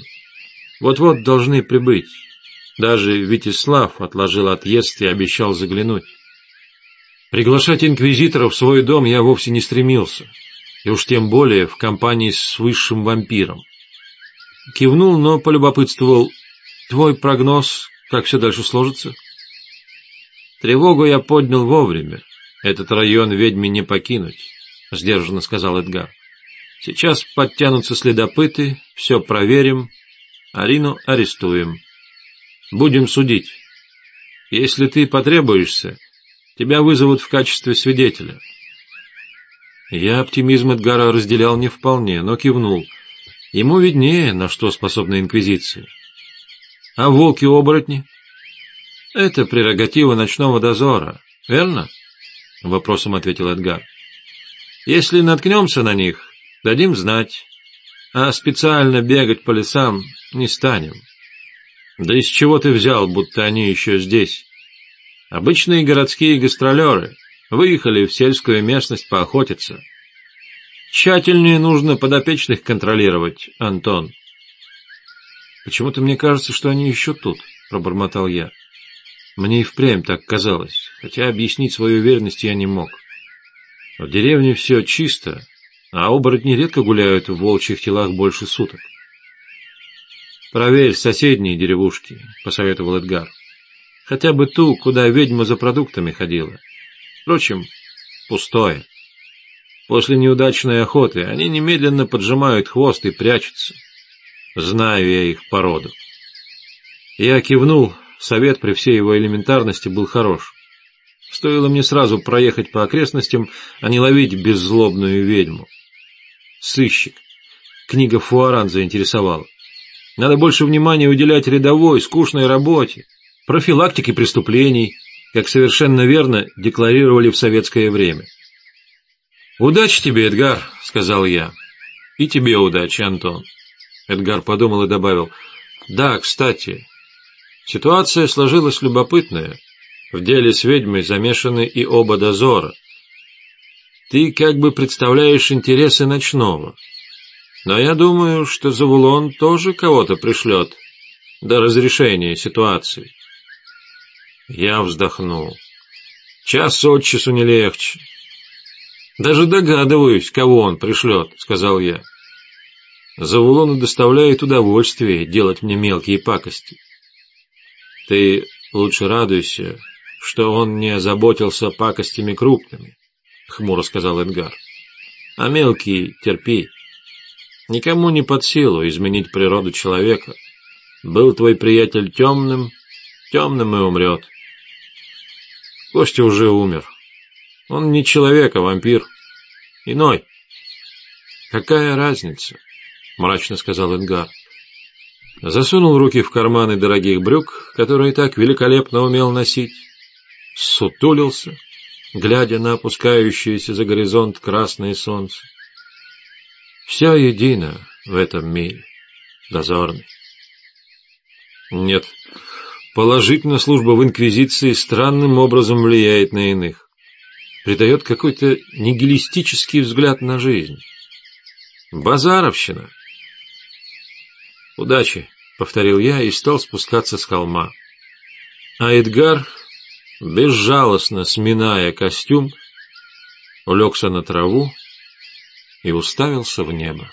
Вот — Вот-вот должны прибыть. Даже Витислав отложил отъезд и обещал заглянуть. Приглашать инквизиторов в свой дом я вовсе не стремился, и уж тем более в компании с высшим вампиром. Кивнул, но полюбопытствовал. — Твой прогноз, как все дальше сложится? — Тревогу я поднял вовремя. Этот район ведьме не покинуть, — сдержанно сказал Эдгар. Сейчас подтянутся следопыты, все проверим, Арину арестуем. Будем судить. Если ты потребуешься, тебя вызовут в качестве свидетеля. Я оптимизм Эдгара разделял не вполне, но кивнул. Ему виднее, на что способна Инквизиция. А волки-оборотни? — Это прерогатива ночного дозора, верно? — вопросом ответил Эдгар. — Если наткнемся на них, дадим знать, а специально бегать по лесам не станем. Да из чего ты взял, будто они еще здесь? Обычные городские гастролеры выехали в сельскую местность поохотиться. Тщательнее нужно подопечных контролировать, Антон. — Почему-то мне кажется, что они еще тут, — пробормотал я. Мне и впрямь так казалось, хотя объяснить свою уверенность я не мог. В деревне все чисто, а оборотни редко гуляют в волчьих телах больше суток. «Проверь соседние деревушки», — посоветовал Эдгар. «Хотя бы ту, куда ведьма за продуктами ходила. Впрочем, пустое. После неудачной охоты они немедленно поджимают хвост и прячутся. Знаю я их породу». Я кивнул, совет при всей его элементарности был хорош. Стоило мне сразу проехать по окрестностям, а не ловить беззлобную ведьму. Сыщик. Книга Фуаран заинтересовала. Надо больше внимания уделять рядовой, скучной работе, профилактике преступлений, как совершенно верно декларировали в советское время. «Удачи тебе, Эдгар», — сказал я. «И тебе удачи, Антон». Эдгар подумал и добавил. «Да, кстати, Ситуация сложилась любопытная. В деле с ведьмой замешаны и оба дозора. Ты как бы представляешь интересы ночного. Но я думаю, что Завулон тоже кого-то пришлет до разрешения ситуации. Я вздохнул. Час от часу не легче. Даже догадываюсь, кого он пришлет, сказал я. Завулону доставляет удовольствие делать мне мелкие пакости. Ты Лучше радуйся, что он не озаботился пакостями крупными, — хмуро сказал Эдгар. А мелкие терпи. Никому не под силу изменить природу человека. Был твой приятель темным, темным и умрет. Костя уже умер. Он не человек, а вампир. Иной. Какая разница? Мрачно сказал Эдгар. Засунул руки в карманы дорогих брюк, которые так великолепно умел носить. Сутулился, глядя на опускающееся за горизонт красное солнце. Все едино в этом мире, дозорный. Нет, положительно служба в Инквизиции странным образом влияет на иных. Придает какой-то нигилистический взгляд на жизнь. Базаровщина. Удачи, повторил я и стал спускаться с холма. А Эдгар, безжалостно сминая костюм, улегся на траву и уставился в небо.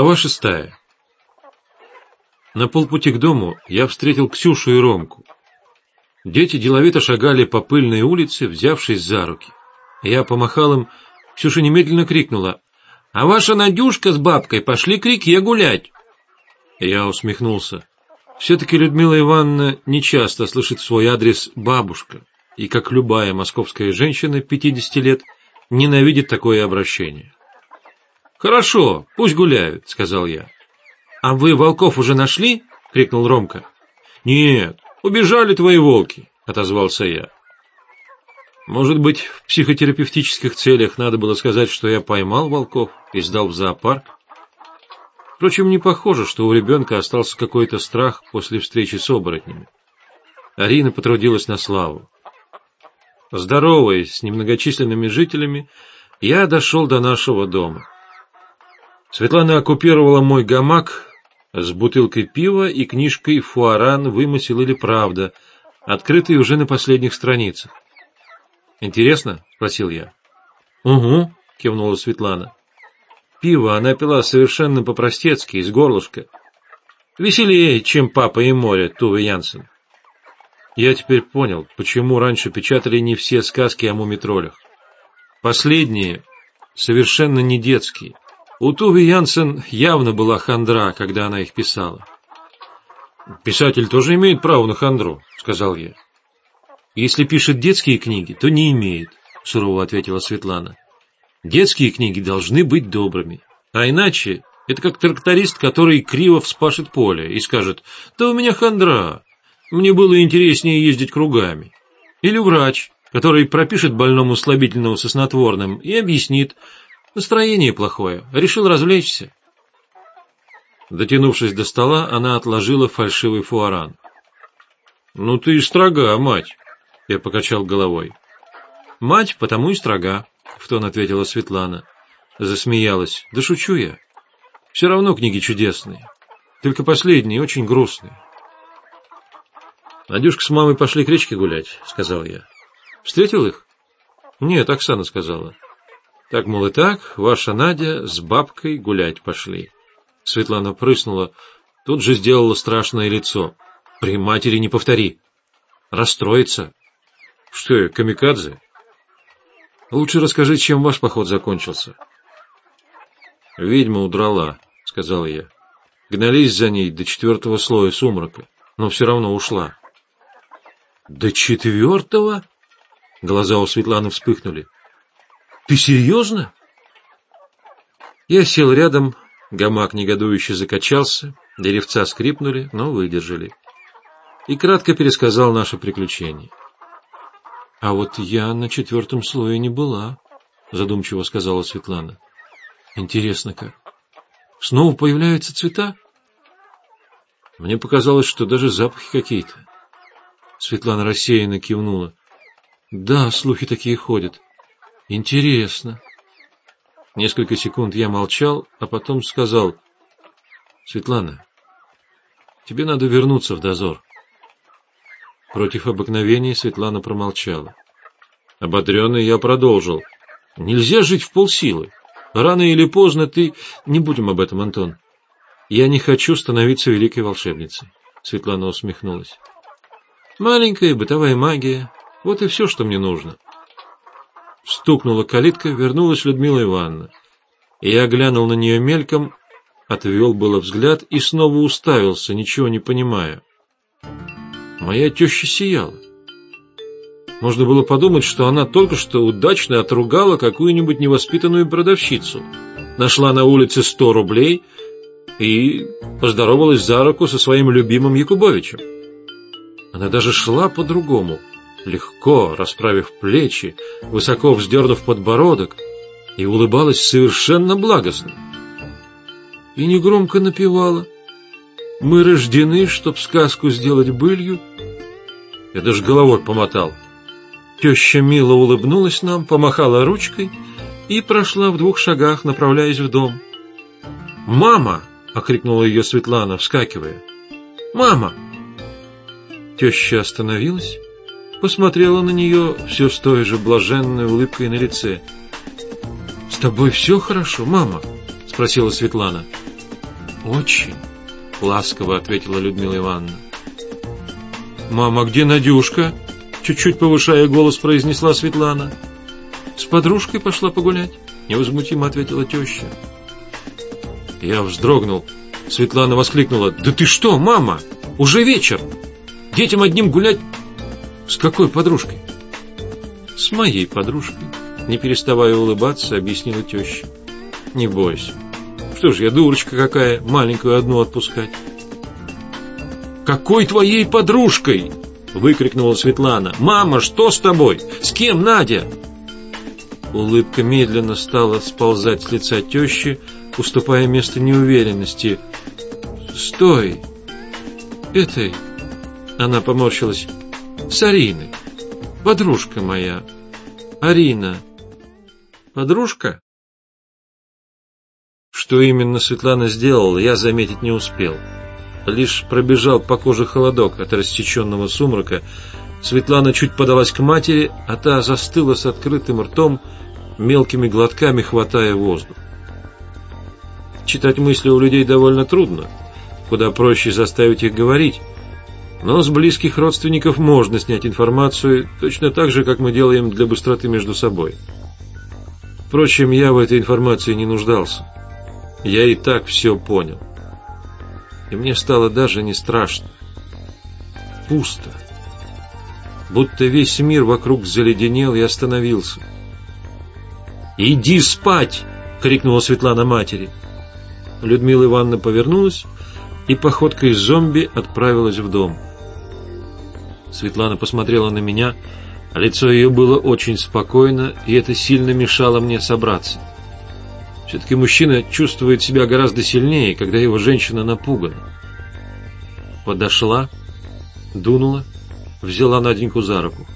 Глава шестая. На полпути к дому я встретил Ксюшу и Ромку. Дети деловито шагали по пыльной улице, взявшись за руки. Я помахал им, Ксюша немедленно крикнула, «А ваша Надюшка с бабкой пошли к реке гулять!» Я усмехнулся. Все-таки Людмила Ивановна нечасто слышит свой адрес «бабушка», и, как любая московская женщина 50 лет, ненавидит такое обращение. «Хорошо, пусть гуляют», — сказал я. «А вы волков уже нашли?» — крикнул Ромка. «Нет, убежали твои волки», — отозвался я. Может быть, в психотерапевтических целях надо было сказать, что я поймал волков и сдал в зоопарк? Впрочем, не похоже, что у ребенка остался какой-то страх после встречи с оборотнями. Арина потрудилась на славу. Здороваясь с немногочисленными жителями, я дошел до нашего дома. Светлана оккупировала мой гамак с бутылкой пива и книжкой «Фуаран. Вымысел или правда», открытой уже на последних страницах. «Интересно?» — спросил я. «Угу», — кивнула Светлана. Пиво она пила совершенно по-простецки, из горлышка. Веселее, чем «Папа и море» Тувы Янсен. Я теперь понял, почему раньше печатали не все сказки о мумитролях. Последние совершенно не детские. У Туви Янсен явно была хандра, когда она их писала. «Писатель тоже имеет право на хандру», — сказал я. «Если пишет детские книги, то не имеет», — сурово ответила Светлана. «Детские книги должны быть добрыми, а иначе это как тракторист, который криво вспашет поле и скажет «Да у меня хандра, мне было интереснее ездить кругами». Или врач, который пропишет больному слабительного со снотворным и объяснит, Настроение плохое. Решил развлечься. Дотянувшись до стола, она отложила фальшивый фуаран. — Ну ты и строга, мать! — я покачал головой. — Мать, потому и строга, — в тон ответила Светлана. Засмеялась. — Да шучу я. Все равно книги чудесные. Только последние очень грустные. — Надюшка с мамой пошли к речке гулять, — сказал я. — Встретил их? — Нет, Оксана сказала. — так, мол, и так, ваша Надя с бабкой гулять пошли. Светлана прыснула, тут же сделала страшное лицо. При матери не повтори. Расстроится. Что я, камикадзе? Лучше расскажи, чем ваш поход закончился. Ведьма удрала, сказал я. Гнались за ней до четвертого слоя сумрака, но все равно ушла. До четвертого? Глаза у Светланы вспыхнули. Ты серьезно? Я сел рядом, гамак негодующе закачался, деревца скрипнули, но выдержали. И кратко пересказал наше приключение. — А вот я на четвертом слое не была, — задумчиво сказала Светлана. — Интересно как. Снова появляются цвета? Мне показалось, что даже запахи какие-то. Светлана рассеянно кивнула. Да, слухи такие ходят. Интересно. Несколько секунд я молчал, а потом сказал. Светлана, тебе надо вернуться в дозор. Против обыкновения Светлана промолчала. Ободренный я продолжил. Нельзя жить в полсилы. Рано или поздно ты... Не будем об этом, Антон. Я не хочу становиться великой волшебницей. Светлана усмехнулась. Маленькая бытовая магия. Вот и все, что мне нужно. Стукнула калитка, вернулась Людмила Ивановна. Я глянул на нее мельком, отвел было взгляд и снова уставился, ничего не понимая. Моя теща сияла. Можно было подумать, что она только что удачно отругала какую-нибудь невоспитанную продавщицу, нашла на улице сто рублей и поздоровалась за руку со своим любимым Якубовичем. Она даже шла по-другому, легко расправив плечи, высоко вздернув подбородок, и улыбалась совершенно благостно. И негромко напевала «Мы рождены, чтоб сказку сделать былью». Я даже головой помотал — Теща мило улыбнулась нам, помахала ручкой и прошла в двух шагах, направляясь в дом. «Мама!» — окрикнула ее Светлана, вскакивая. «Мама!» Теща остановилась, посмотрела на нее все с той же блаженной улыбкой на лице. «С тобой все хорошо, мама?» — спросила Светлана. «Очень», — ласково ответила Людмила Ивановна. «Мама, где Надюшка?» Чуть-чуть повышая голос, произнесла Светлана. С подружкой пошла погулять, невозмутимо ответила теща. Я вздрогнул. Светлана воскликнула. Да ты что, мама? Уже вечер. Детям одним гулять... С какой подружкой? С моей подружкой. Не переставая улыбаться, объяснила теща. Не бойся. Что ж, я дурочка какая, маленькую одну отпускать. Какой твоей подружкой? выкрикнула Светлана. «Мама, что с тобой? С кем Надя?» Улыбка медленно стала сползать с лица тещи, уступая место неуверенности. «Стой! Этой...» Она поморщилась. «С Ариной. Подружка моя. Арина. Подружка?» Что именно Светлана сделала, я заметить не успел. Лишь пробежал по коже холодок от рассеченного сумрака. Светлана чуть подалась к матери, а та застыла с открытым ртом, мелкими глотками хватая воздух. Читать мысли у людей довольно трудно, куда проще заставить их говорить. Но с близких родственников можно снять информацию, точно так же, как мы делаем для быстроты между собой. Впрочем, я в этой информации не нуждался. Я и так все понял и мне стало даже не страшно. Пусто. Будто весь мир вокруг заледенел и остановился. «Иди спать!» — крикнула Светлана матери. Людмила Ивановна повернулась и походкой зомби отправилась в дом. Светлана посмотрела на меня, а лицо ее было очень спокойно, и это сильно мешало мне собраться. Все-таки мужчина чувствует себя гораздо сильнее, когда его женщина напугана. Подошла, дунула, взяла Наденьку за руку.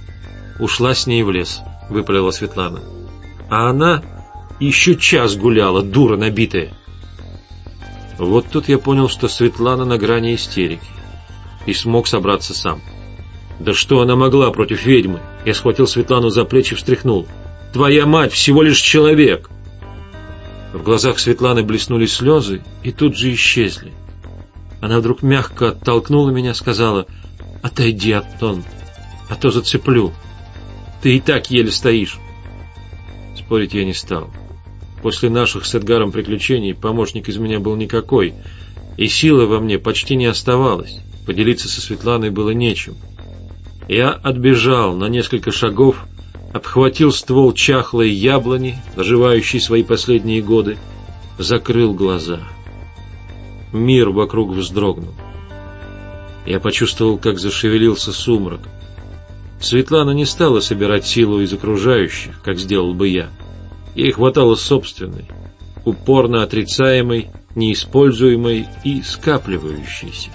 Ушла с ней в лес, выпалила Светлана. А она еще час гуляла, дура набитая. Вот тут я понял, что Светлана на грани истерики. И смог собраться сам. Да что она могла против ведьмы? Я схватил Светлану за плечи и встряхнул. Твоя мать всего лишь человек. В глазах Светланы блеснули слезы и тут же исчезли. Она вдруг мягко оттолкнула меня, сказала, «Отойди, Антон, а то зацеплю. Ты и так еле стоишь». Спорить я не стал. После наших с Эдгаром приключений помощник из меня был никакой, и силы во мне почти не оставалось. Поделиться со Светланой было нечем. Я отбежал на несколько шагов обхватил ствол чахлой яблони, доживающей свои последние годы, закрыл глаза. Мир вокруг вздрогнул. Я почувствовал, как зашевелился сумрак. Светлана не стала собирать силу из окружающих, как сделал бы я. Ей хватало собственной, упорно отрицаемой, неиспользуемой и скапливающейся.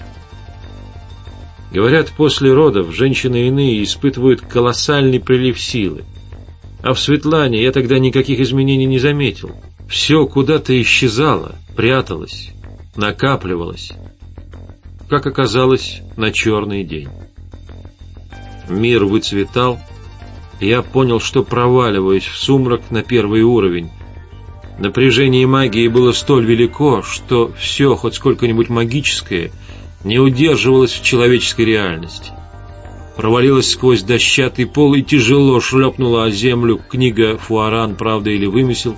Говорят, после родов женщины иные испытывают колоссальный прилив силы. А в Светлане я тогда никаких изменений не заметил. Все куда-то исчезало, пряталось, накапливалось. Как оказалось, на черный день. Мир выцветал, я понял, что проваливаюсь в сумрак на первый уровень. Напряжение магии было столь велико, что все, хоть сколько-нибудь магическое, не удерживалось в человеческой реальности. Провалилась сквозь дощатый пол и тяжело шлепнула о землю книга «Фуаран. Правда или вымысел».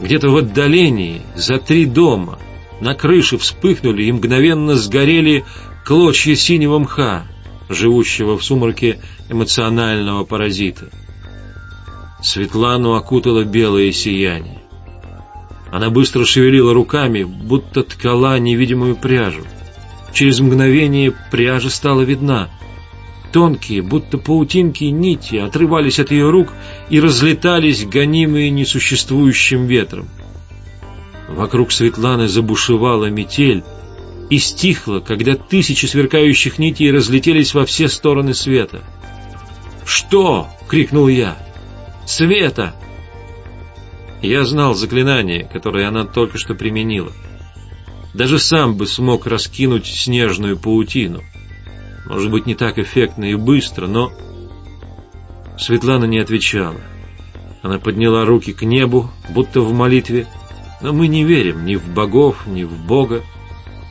Где-то в отдалении, за три дома, на крыше вспыхнули и мгновенно сгорели клочья синего мха, живущего в сумраке эмоционального паразита. Светлану окутало белое сияние. Она быстро шевелила руками, будто ткала невидимую пряжу. Через мгновение пряжа стала видна. Тонкие, будто паутинки нити отрывались от ее рук и разлетались, гонимые несуществующим ветром. Вокруг Светланы забушевала метель, и стихло, когда тысячи сверкающих нитей разлетелись во все стороны света. «Что?» — крикнул я. «Света!» Я знал заклинание, которое она только что применила. Даже сам бы смог раскинуть снежную паутину. Может быть, не так эффектно и быстро, но... Светлана не отвечала. Она подняла руки к небу, будто в молитве, но мы не верим ни в богов, ни в Бога.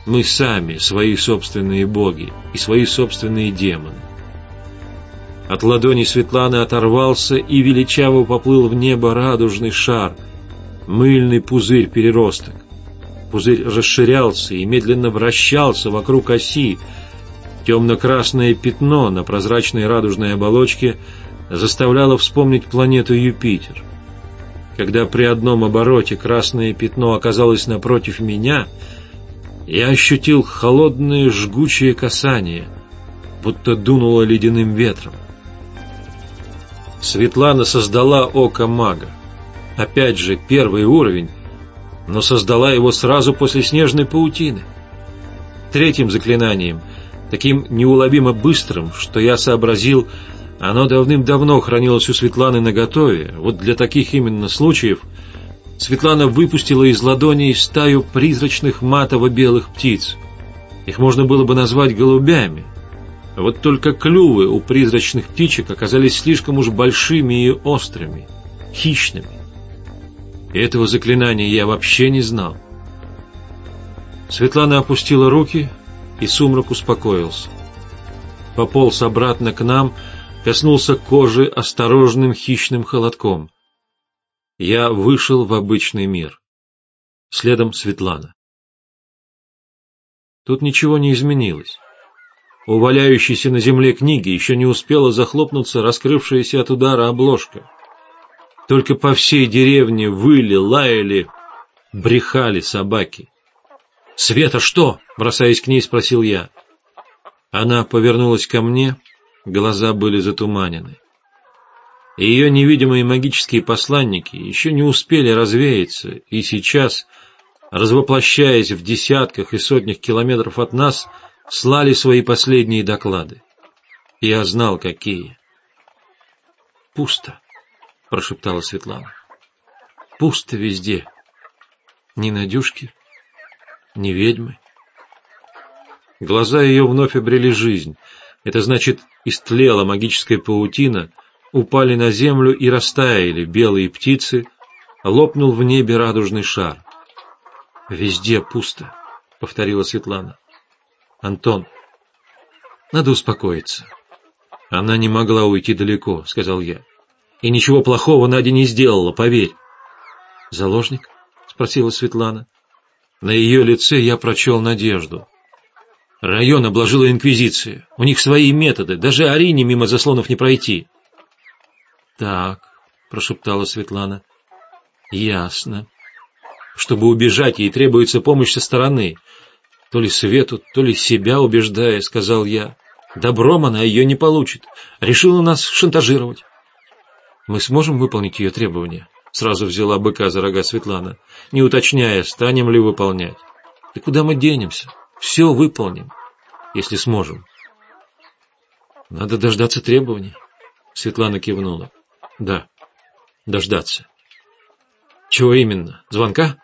Мы сами свои собственные боги и свои собственные демоны. От ладони Светланы оторвался и величаво поплыл в небо радужный шар, мыльный пузырь-переросток. Пузырь расширялся и медленно вращался вокруг оси. Темно-красное пятно на прозрачной радужной оболочке заставляло вспомнить планету Юпитер. Когда при одном обороте красное пятно оказалось напротив меня — я ощутил холодное жгучее касание, будто дунуло ледяным ветром. Светлана создала око мага. Опять же, первый уровень, но создала его сразу после снежной паутины. Третьим заклинанием, таким неуловимо быстрым, что я сообразил, оно давным-давно хранилось у Светланы наготове, вот для таких именно случаев — Светлана выпустила из ладоней стаю призрачных матово-белых птиц. Их можно было бы назвать голубями. Вот только клювы у призрачных птичек оказались слишком уж большими и острыми, хищными. Этого заклинания я вообще не знал. Светлана опустила руки, и сумрак успокоился. Пополз обратно к нам, коснулся кожи осторожным хищным холодком — я вышел в обычный мир. Следом Светлана. Тут ничего не изменилось. У валяющейся на земле книги еще не успела захлопнуться раскрывшаяся от удара обложка. Только по всей деревне выли, лаяли, брехали собаки. «Света, что?» — бросаясь к ней, спросил я. Она повернулась ко мне, глаза были затуманены ее невидимые магические посланники еще не успели развеяться, и сейчас, развоплощаясь в десятках и сотнях километров от нас, слали свои последние доклады. Я знал, какие. «Пусто», — прошептала Светлана. «Пусто везде. Ни Надюшки, ни ведьмы». Глаза ее вновь обрели жизнь. Это значит, истлела магическая паутина — упали на землю и растаяли белые птицы, лопнул в небе радужный шар. «Везде пусто», — повторила Светлана. «Антон, надо успокоиться». «Она не могла уйти далеко», — сказал я. «И ничего плохого Надя не сделала, поверь». «Заложник?» — спросила Светлана. На ее лице я прочел надежду. Район обложила инквизиция. У них свои методы, даже Арине мимо заслонов не пройти. «Так», — прошептала Светлана. «Ясно. Чтобы убежать, ей требуется помощь со стороны. То ли Свету, то ли себя убеждая», — сказал я. «Добром она ее не получит. Решила нас шантажировать». «Мы сможем выполнить ее требования?» Сразу взяла быка за рога Светлана, не уточняя, станем ли выполнять. «И куда мы денемся? Все выполним, если сможем». Надо дождаться требований. Светлана кивнула. Да, дождаться. Чего именно? Звонка?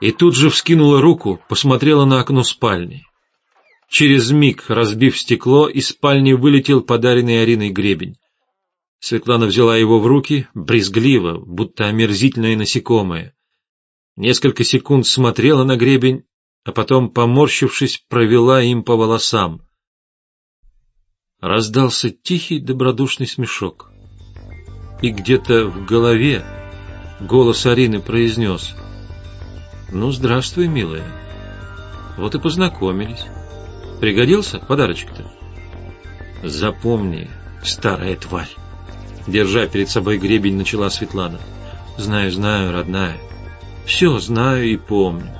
И тут же вскинула руку, посмотрела на окно спальни. Через миг, разбив стекло, из спальни вылетел подаренный Ариной гребень. Светлана взяла его в руки, брезгливо, будто омерзительное насекомое. Несколько секунд смотрела на гребень, а потом, поморщившись, провела им по волосам. Раздался тихий добродушный смешок. И где-то в голове голос Арины произнес «Ну, здравствуй, милая. Вот и познакомились. Пригодился подарочек-то?» «Запомни, старая тварь!» Держа перед собой гребень, начала Светлана. «Знаю, знаю, родная. Все знаю и помню.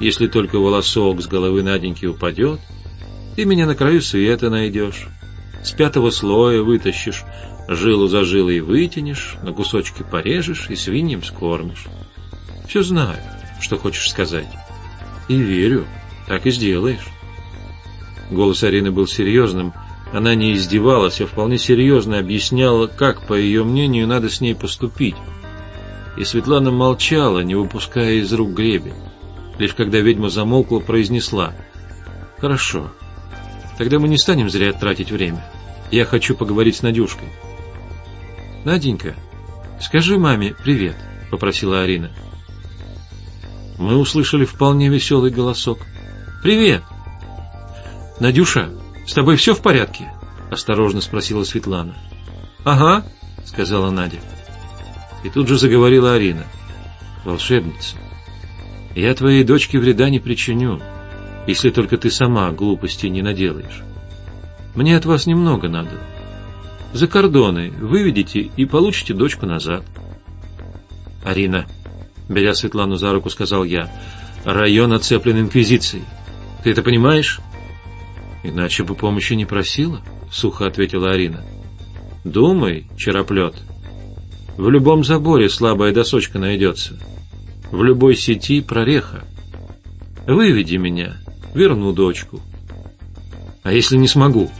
Если только волосок с головы Наденьки упадет, ты меня на краю света найдешь. С пятого слоя вытащишь, жилу за жилой вытянешь, на кусочки порежешь и свиньям скормишь. Все знаю, что хочешь сказать. И верю, так и сделаешь». Голос Арины был серьезным, она не издевалась, а вполне серьезно объясняла, как, по ее мнению, надо с ней поступить. И Светлана молчала, не выпуская из рук гребень. Лишь когда ведьма замолкла, произнесла. «Хорошо. Тогда мы не станем зря тратить время. Я хочу поговорить с Надюшкой». «Наденька, скажи маме привет», — попросила Арина. Мы услышали вполне веселый голосок. «Привет!» «Надюша, «С тобой все в порядке?» — осторожно спросила Светлана. «Ага», — сказала Надя. И тут же заговорила Арина. «Волшебница, я твоей дочке вреда не причиню, если только ты сама глупости не наделаешь. Мне от вас немного надо. За кордоны выведите и получите дочку назад». «Арина», — беря Светлану за руку, сказал я, — «район оцеплен инквизицией. Ты это понимаешь?» «Иначе бы помощи не просила», — сухо ответила Арина. «Думай, чероплет. В любом заборе слабая досочка найдется. В любой сети прореха. Выведи меня, верну дочку. А если не смогу?»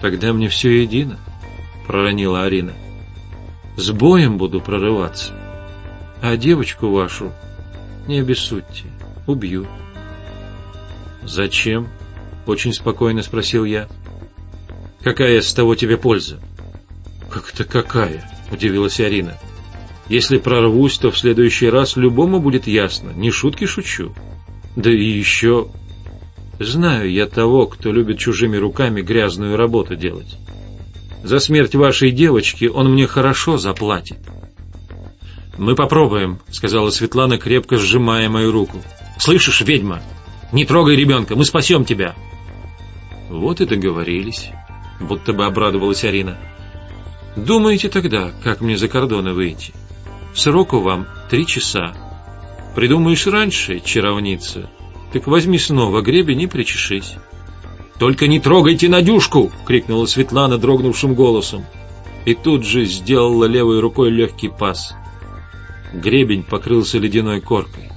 «Тогда мне все едино», — проронила Арина. «С боем буду прорываться. А девочку вашу, не обессудьте, убью». «Зачем?» — очень спокойно спросил я. «Какая с того тебе польза?» «Как это какая?» — удивилась Арина. «Если прорвусь, то в следующий раз любому будет ясно. Не шутки шучу. Да и еще... Знаю я того, кто любит чужими руками грязную работу делать. За смерть вашей девочки он мне хорошо заплатит». «Мы попробуем», — сказала Светлана, крепко сжимая мою руку. «Слышишь, ведьма?» Не трогай ребенка, мы спасем тебя. Вот и договорились, будто бы обрадовалась Арина. Думаете тогда, как мне за кордоны выйти? Сроку вам три часа. Придумаешь раньше, чаровница, так возьми снова гребень и причешись. «Только не трогайте Надюшку!» — крикнула Светлана дрогнувшим голосом. И тут же сделала левой рукой легкий пас. Гребень покрылся ледяной коркой.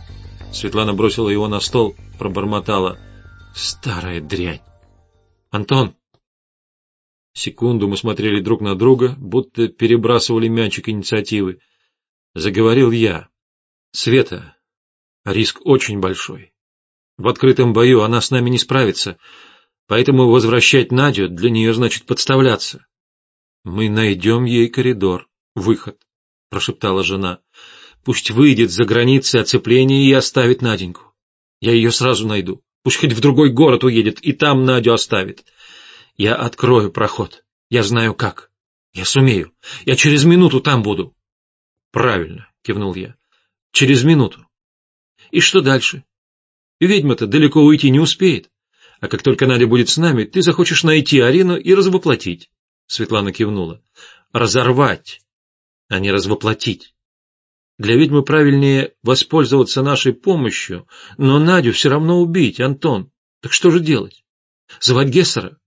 Светлана бросила его на стол, пробормотала. «Старая дрянь!» «Антон!» Секунду мы смотрели друг на друга, будто перебрасывали мячик инициативы. Заговорил я. «Света, риск очень большой. В открытом бою она с нами не справится, поэтому возвращать Надю для нее значит подставляться. Мы найдем ей коридор, выход», — прошептала жена. Пусть выйдет за границы оцепления и оставит Наденьку. Я ее сразу найду. Пусть хоть в другой город уедет и там Надю оставит. Я открою проход. Я знаю как. Я сумею. Я через минуту там буду. Правильно, кивнул я. Через минуту. И что дальше? Ведьма-то далеко уйти не успеет. А как только Надя будет с нами, ты захочешь найти Арину и развоплотить. Светлана кивнула. Разорвать, а не развоплотить. Для ведьмы правильнее воспользоваться нашей помощью, но Надю все равно убить, Антон. Так что же делать? Звать Гессера?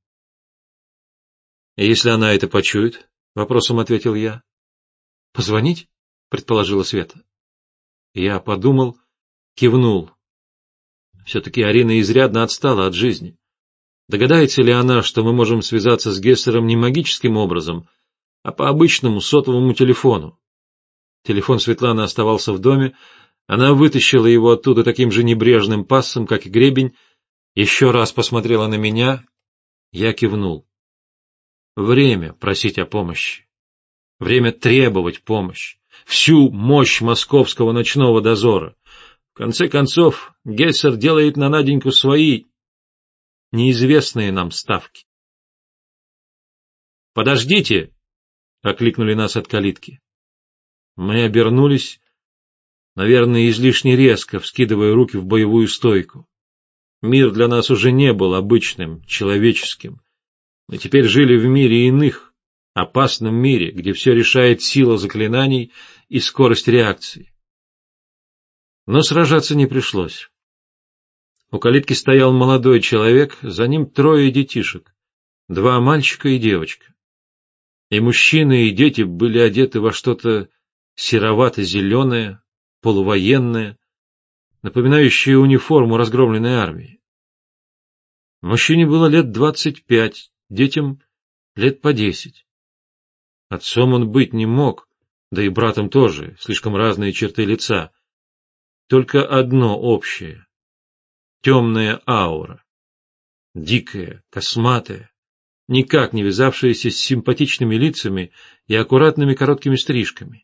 Если она это почует, вопросом ответил я. Позвонить? Предположила Света. Я подумал, кивнул. Все-таки Арина изрядно отстала от жизни. Догадается ли она, что мы можем связаться с Гессером не магическим образом, а по обычному сотовому телефону? Телефон Светланы оставался в доме, она вытащила его оттуда таким же небрежным пассом, как и гребень, еще раз посмотрела на меня, я кивнул. Время просить о помощи. Время требовать помощи. Всю мощь московского ночного дозора. В конце концов, Гессер делает на Наденьку свои неизвестные нам ставки. «Подождите!» — окликнули нас от калитки. Мы обернулись, наверное, излишне резко, вскидывая руки в боевую стойку. Мир для нас уже не был обычным, человеческим. Мы теперь жили в мире иных, опасном мире, где все решает сила заклинаний и скорость реакции. Но сражаться не пришлось. У калитки стоял молодой человек, за ним трое детишек, два мальчика и девочка. И мужчины, и дети были одеты во что-то серовато-зеленое, полувоенное, напоминающее униформу разгромленной армии. Мужчине было лет двадцать пять, детям лет по десять. Отцом он быть не мог, да и братом тоже, слишком разные черты лица. Только одно общее — темная аура. Дикая, косматая, никак не вязавшаяся с симпатичными лицами и аккуратными короткими стрижками. —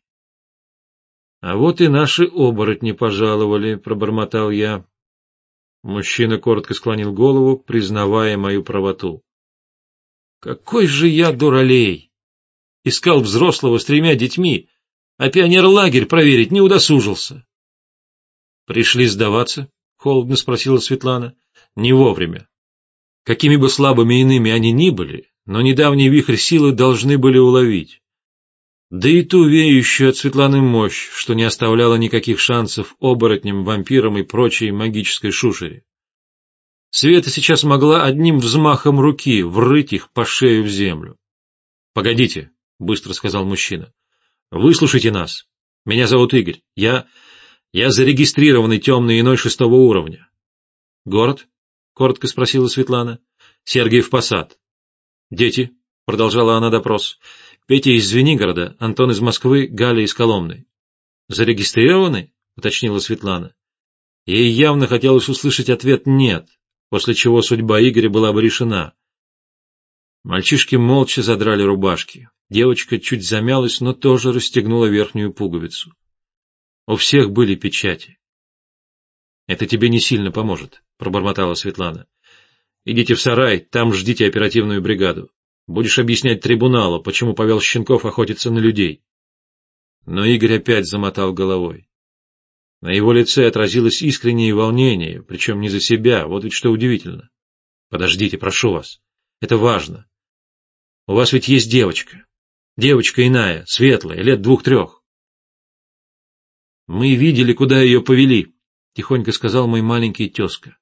А вот и наши оборотни пожаловали, — пробормотал я. Мужчина коротко склонил голову, признавая мою правоту. — Какой же я дуралей! Искал взрослого с тремя детьми, а пионер-лагерь проверить не удосужился. — Пришли сдаваться? — холодно спросила Светлана. — Не вовремя. Какими бы слабыми иными они ни были, но недавний вихрь силы должны были уловить. Да и ту веющую от Светланы мощь, что не оставляла никаких шансов оборотням, вампирам и прочей магической шушере. Света сейчас могла одним взмахом руки врыть их по шею в землю. — Погодите, — быстро сказал мужчина. — Выслушайте нас. Меня зовут Игорь. Я... я зарегистрированный темный иной шестого уровня. — Город? — коротко спросила Светлана. — Сергиев Посад. — Дети? — продолжала она допрос. — Петя из Звенигорода, Антон из Москвы, Галя из Коломны. — Зарегистрированы? — уточнила Светлана. Ей явно хотелось услышать ответ «нет», после чего судьба Игоря была бы решена. Мальчишки молча задрали рубашки. Девочка чуть замялась, но тоже расстегнула верхнюю пуговицу. У всех были печати. — Это тебе не сильно поможет, — пробормотала Светлана. — Идите в сарай, там ждите оперативную бригаду. Будешь объяснять трибуналу, почему повел щенков охотиться на людей. Но Игорь опять замотал головой. На его лице отразилось искреннее волнение, причем не за себя, вот ведь что удивительно. Подождите, прошу вас. Это важно. У вас ведь есть девочка. Девочка иная, светлая, лет двух-трех. Мы видели, куда ее повели, — тихонько сказал мой маленький тезка.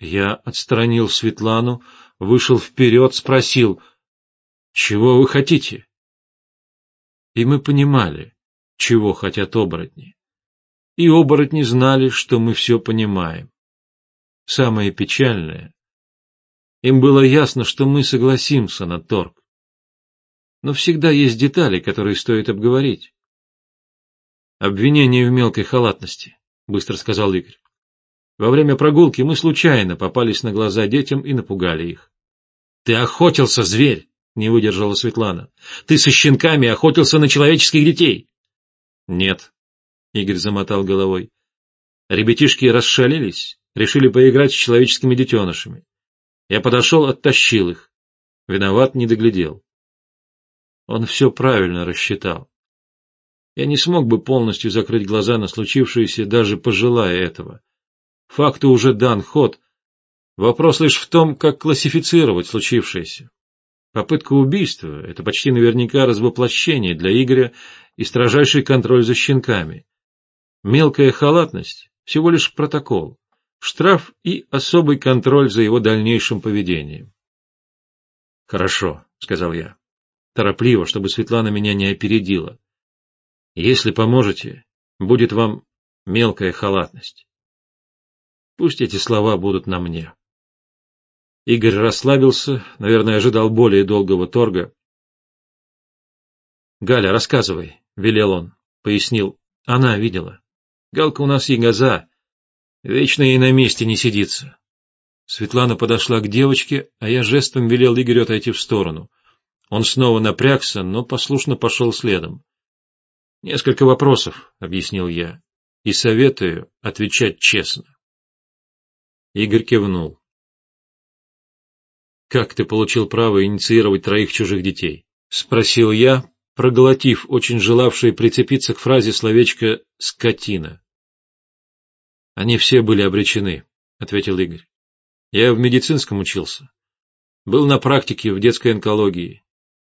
Я отстранил Светлану, вышел вперед, спросил, «Чего вы хотите?» И мы понимали, чего хотят оборотни. И оборотни знали, что мы все понимаем. Самое печальное, им было ясно, что мы согласимся на торг. Но всегда есть детали, которые стоит обговорить. Обвинение в мелкой халатности. — быстро сказал Игорь. Во время прогулки мы случайно попались на глаза детям и напугали их. — Ты охотился, зверь! — не выдержала Светлана. — Ты со щенками охотился на человеческих детей! — Нет, — Игорь замотал головой. Ребятишки расшалились, решили поиграть с человеческими детенышами. Я подошел, оттащил их. Виноват, не доглядел. Он все правильно рассчитал. Я не смог бы полностью закрыть глаза на случившееся, даже пожелая этого. Факту уже дан ход. Вопрос лишь в том, как классифицировать случившееся. Попытка убийства — это почти наверняка развоплощение для Игоря и строжайший контроль за щенками. Мелкая халатность — всего лишь протокол, штраф и особый контроль за его дальнейшим поведением. — Хорошо, — сказал я. Торопливо, чтобы Светлана меня не опередила. Если поможете, будет вам мелкая халатность. Пусть эти слова будут на мне. Игорь расслабился, наверное, ожидал более долгого торга. — Галя, рассказывай, — велел он, пояснил. Она видела. Галка у нас ягоза, вечно ей на месте не сидится. Светлана подошла к девочке, а я жестом велел Игорю отойти в сторону. Он снова напрягся, но послушно пошел следом. — Несколько вопросов, — объяснил я, — и советую отвечать честно. Игорь кивнул. «Как ты получил право инициировать троих чужих детей?» — спросил я, проглотив очень желавшие прицепиться к фразе словечко «скотина». «Они все были обречены», — ответил Игорь. «Я в медицинском учился. Был на практике в детской онкологии.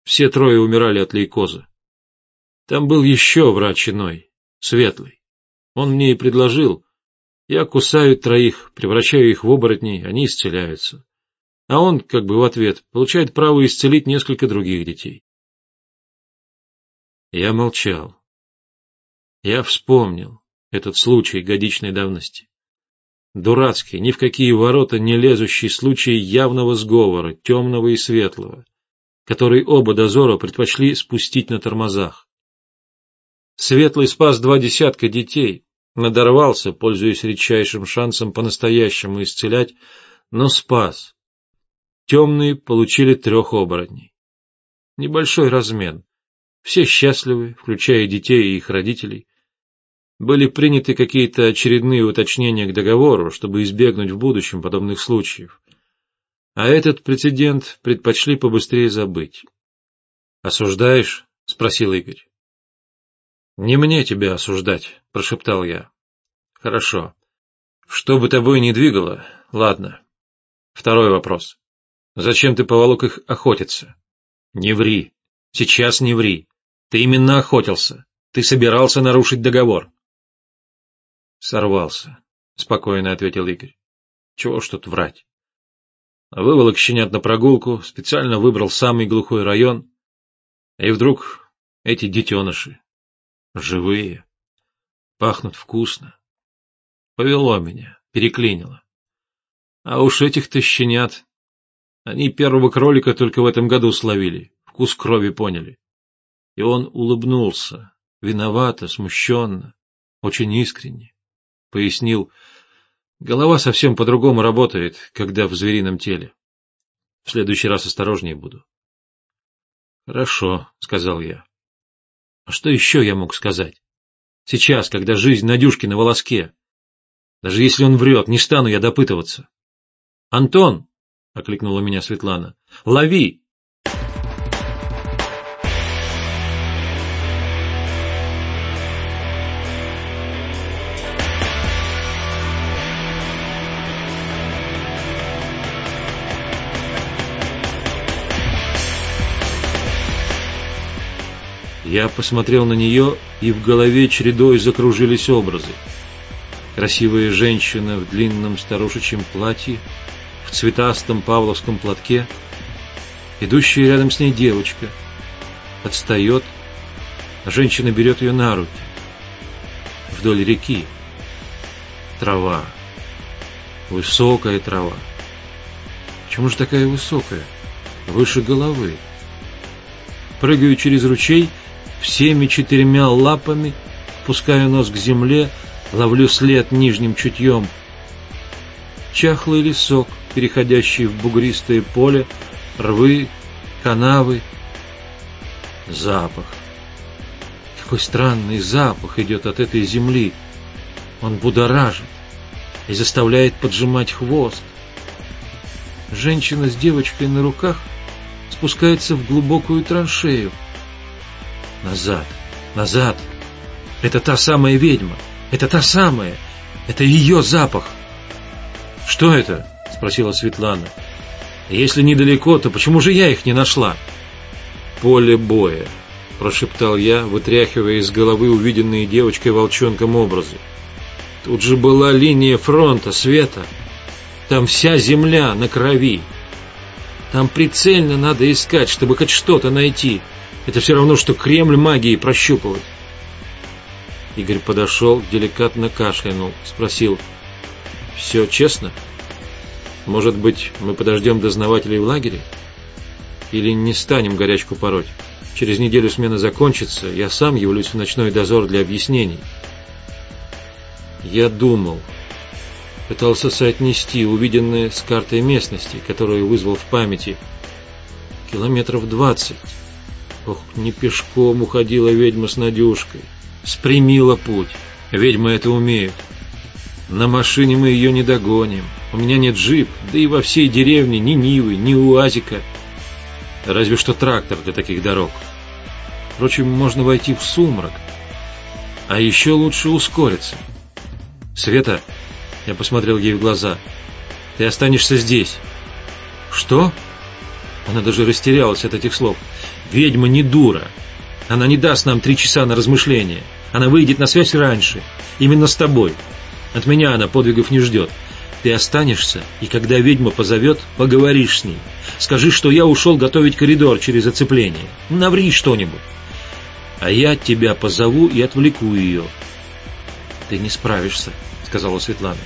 Все трое умирали от лейкоза. Там был еще врач иной, светлый. Он мне и предложил. Я кусаю троих, превращаю их в оборотней, они исцеляются а он, как бы в ответ, получает право исцелить несколько других детей. Я молчал. Я вспомнил этот случай годичной давности. Дурацкий, ни в какие ворота не лезущий случай явного сговора, темного и светлого, который оба дозора предпочли спустить на тормозах. Светлый спас два десятка детей, надорвался, пользуясь редчайшим шансом по-настоящему исцелять, но спас, Темные получили трех оборотней. Небольшой размен. Все счастливы, включая детей и их родителей. Были приняты какие-то очередные уточнения к договору, чтобы избегнуть в будущем подобных случаев. А этот прецедент предпочли побыстрее забыть. «Осуждаешь?» — спросил Игорь. «Не мне тебя осуждать», — прошептал я. «Хорошо. Что бы тобой ни двигало, ладно. Второй вопрос. Зачем ты поволок их охотиться? Не ври. Сейчас не ври. Ты именно охотился. Ты собирался нарушить договор. Сорвался, спокойно ответил Игорь. Чего ж тут врать? Выволок щенят на прогулку, специально выбрал самый глухой район. И вдруг эти детеныши, живые, пахнут вкусно. Повело меня, переклинило. А уж этих-то щенят они первого кролика только в этом году словили, вкус крови поняли. И он улыбнулся, виновато, смущенно, очень искренне. Пояснил, голова совсем по-другому работает, когда в зверином теле. В следующий раз осторожнее буду. Хорошо, сказал я. А что еще я мог сказать? Сейчас, когда жизнь Надюшки на волоске. Даже если он врет, не стану я допытываться. Антон, — окликнула меня Светлана. «Лови!» Я посмотрел на нее, и в голове чередой закружились образы. Красивая женщина в длинном старушечьем платье, в цветастом павловском платке. Идущая рядом с ней девочка. Отстает, а женщина берет ее на руки. Вдоль реки. Трава. Высокая трава. Почему же такая высокая? Выше головы. Прыгаю через ручей всеми четырьмя лапами, пускаю нос к земле, ловлю след нижним чутьем. Чахлый лесок, переходящие в бугристое поле, рвы, канавы. Запах. Какой странный запах идет от этой земли. Он будоражит и заставляет поджимать хвост. Женщина с девочкой на руках спускается в глубокую траншею. Назад, назад. Это та самая ведьма. Это та самая. Это ее запах. Что это? Спросила Светлана. Если недалеко, то почему же я их не нашла? Поле боя, прошептал я, вытряхивая из головы увиденные девочкой-волчонком образы. Тут же была линия фронта, Света. Там вся земля на крови. Там прицельно надо искать, чтобы хоть что-то найти. Это все равно, что Кремль магии прощупывать. Игорь подошел, деликатно кашлянул, спросил. «Все честно?» Может быть, мы подождем дознавателей в лагере? Или не станем горячку пороть? Через неделю смена закончится, я сам явлюсь в ночной дозор для объяснений. Я думал, пытался соотнести увиденное с картой местности, которую вызвал в памяти. Километров двадцать. Ох, не пешком уходила ведьма с Надюшкой. Спрямила путь. Ведьмы это умеют. На машине мы ее не догоним. У меня нет джип, да и во всей деревне ни Нивы, ни УАЗика. Разве что трактор для таких дорог. Впрочем, можно войти в сумрак. А еще лучше ускориться. Света, я посмотрел ей в глаза, ты останешься здесь. Что? Она даже растерялась от этих слов. Ведьма не дура. Она не даст нам три часа на размышление. Она выйдет на связь раньше. Именно с тобой. От меня она подвигов не ждет. Ты останешься, и когда ведьма позовет, поговоришь с ней. Скажи, что я ушел готовить коридор через оцепление. Наври что-нибудь. А я тебя позову и отвлеку ее. Ты не справишься, сказала Светлана.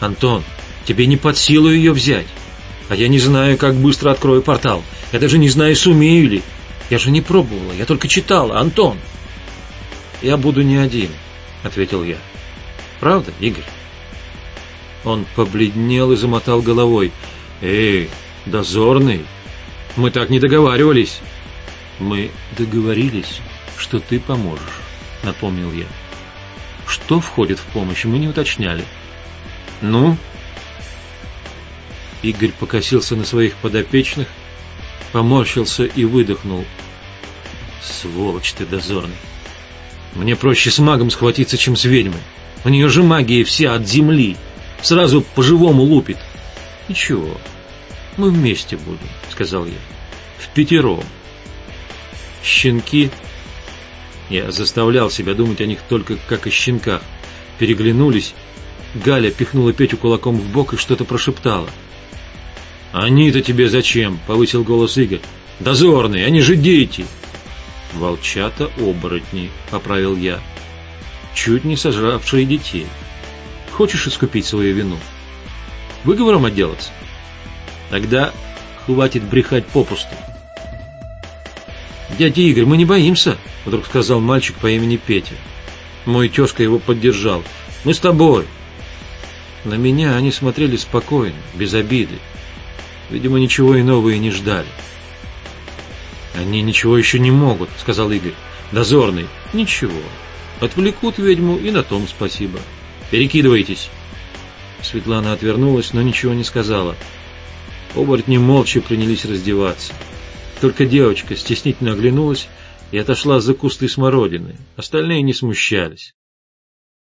Антон, тебе не под силу ее взять. А я не знаю, как быстро открою портал. Я даже не знаю, сумею ли. Я же не пробовала, я только читала, Антон. Я буду не один, ответил я. Правда, Игорь? Он побледнел и замотал головой. Эй, дозорный, мы так не договаривались. Мы договорились, что ты поможешь, напомнил я. Что входит в помощь, мы не уточняли. Ну? Игорь покосился на своих подопечных, поморщился и выдохнул. Сволочь ты дозорный. Мне проще с магом схватиться, чем с ведьмой. У нее же магия вся от земли. Сразу по-живому лупит. Ничего, мы вместе будем, сказал я. В пятером. Щенки я заставлял себя думать о них только как о щенках. Переглянулись. Галя пихнула Петю кулаком в бок и что-то прошептала. «Они-то тебе зачем?» — повысил голос Игорь. «Дозорные, они же дети!» «Волчата-оборотни», — поправил я. «Чуть не сожравшие детей. Хочешь искупить свою вину? Выговором отделаться? Тогда хватит брехать попусту. «Дядя Игорь, мы не боимся», — вдруг сказал мальчик по имени Петя. Мой тезка его поддержал. «Мы с тобой». На меня они смотрели спокойно, без обиды. Видимо, ничего иного и не ждали. «Они ничего еще не могут», — сказал Игорь. «Дозорный». «Ничего. Отвлекут ведьму, и на том спасибо. Перекидывайтесь». Светлана отвернулась, но ничего не сказала. Оборотни молча принялись раздеваться. Только девочка стеснительно оглянулась и отошла за кусты смородины. Остальные не смущались.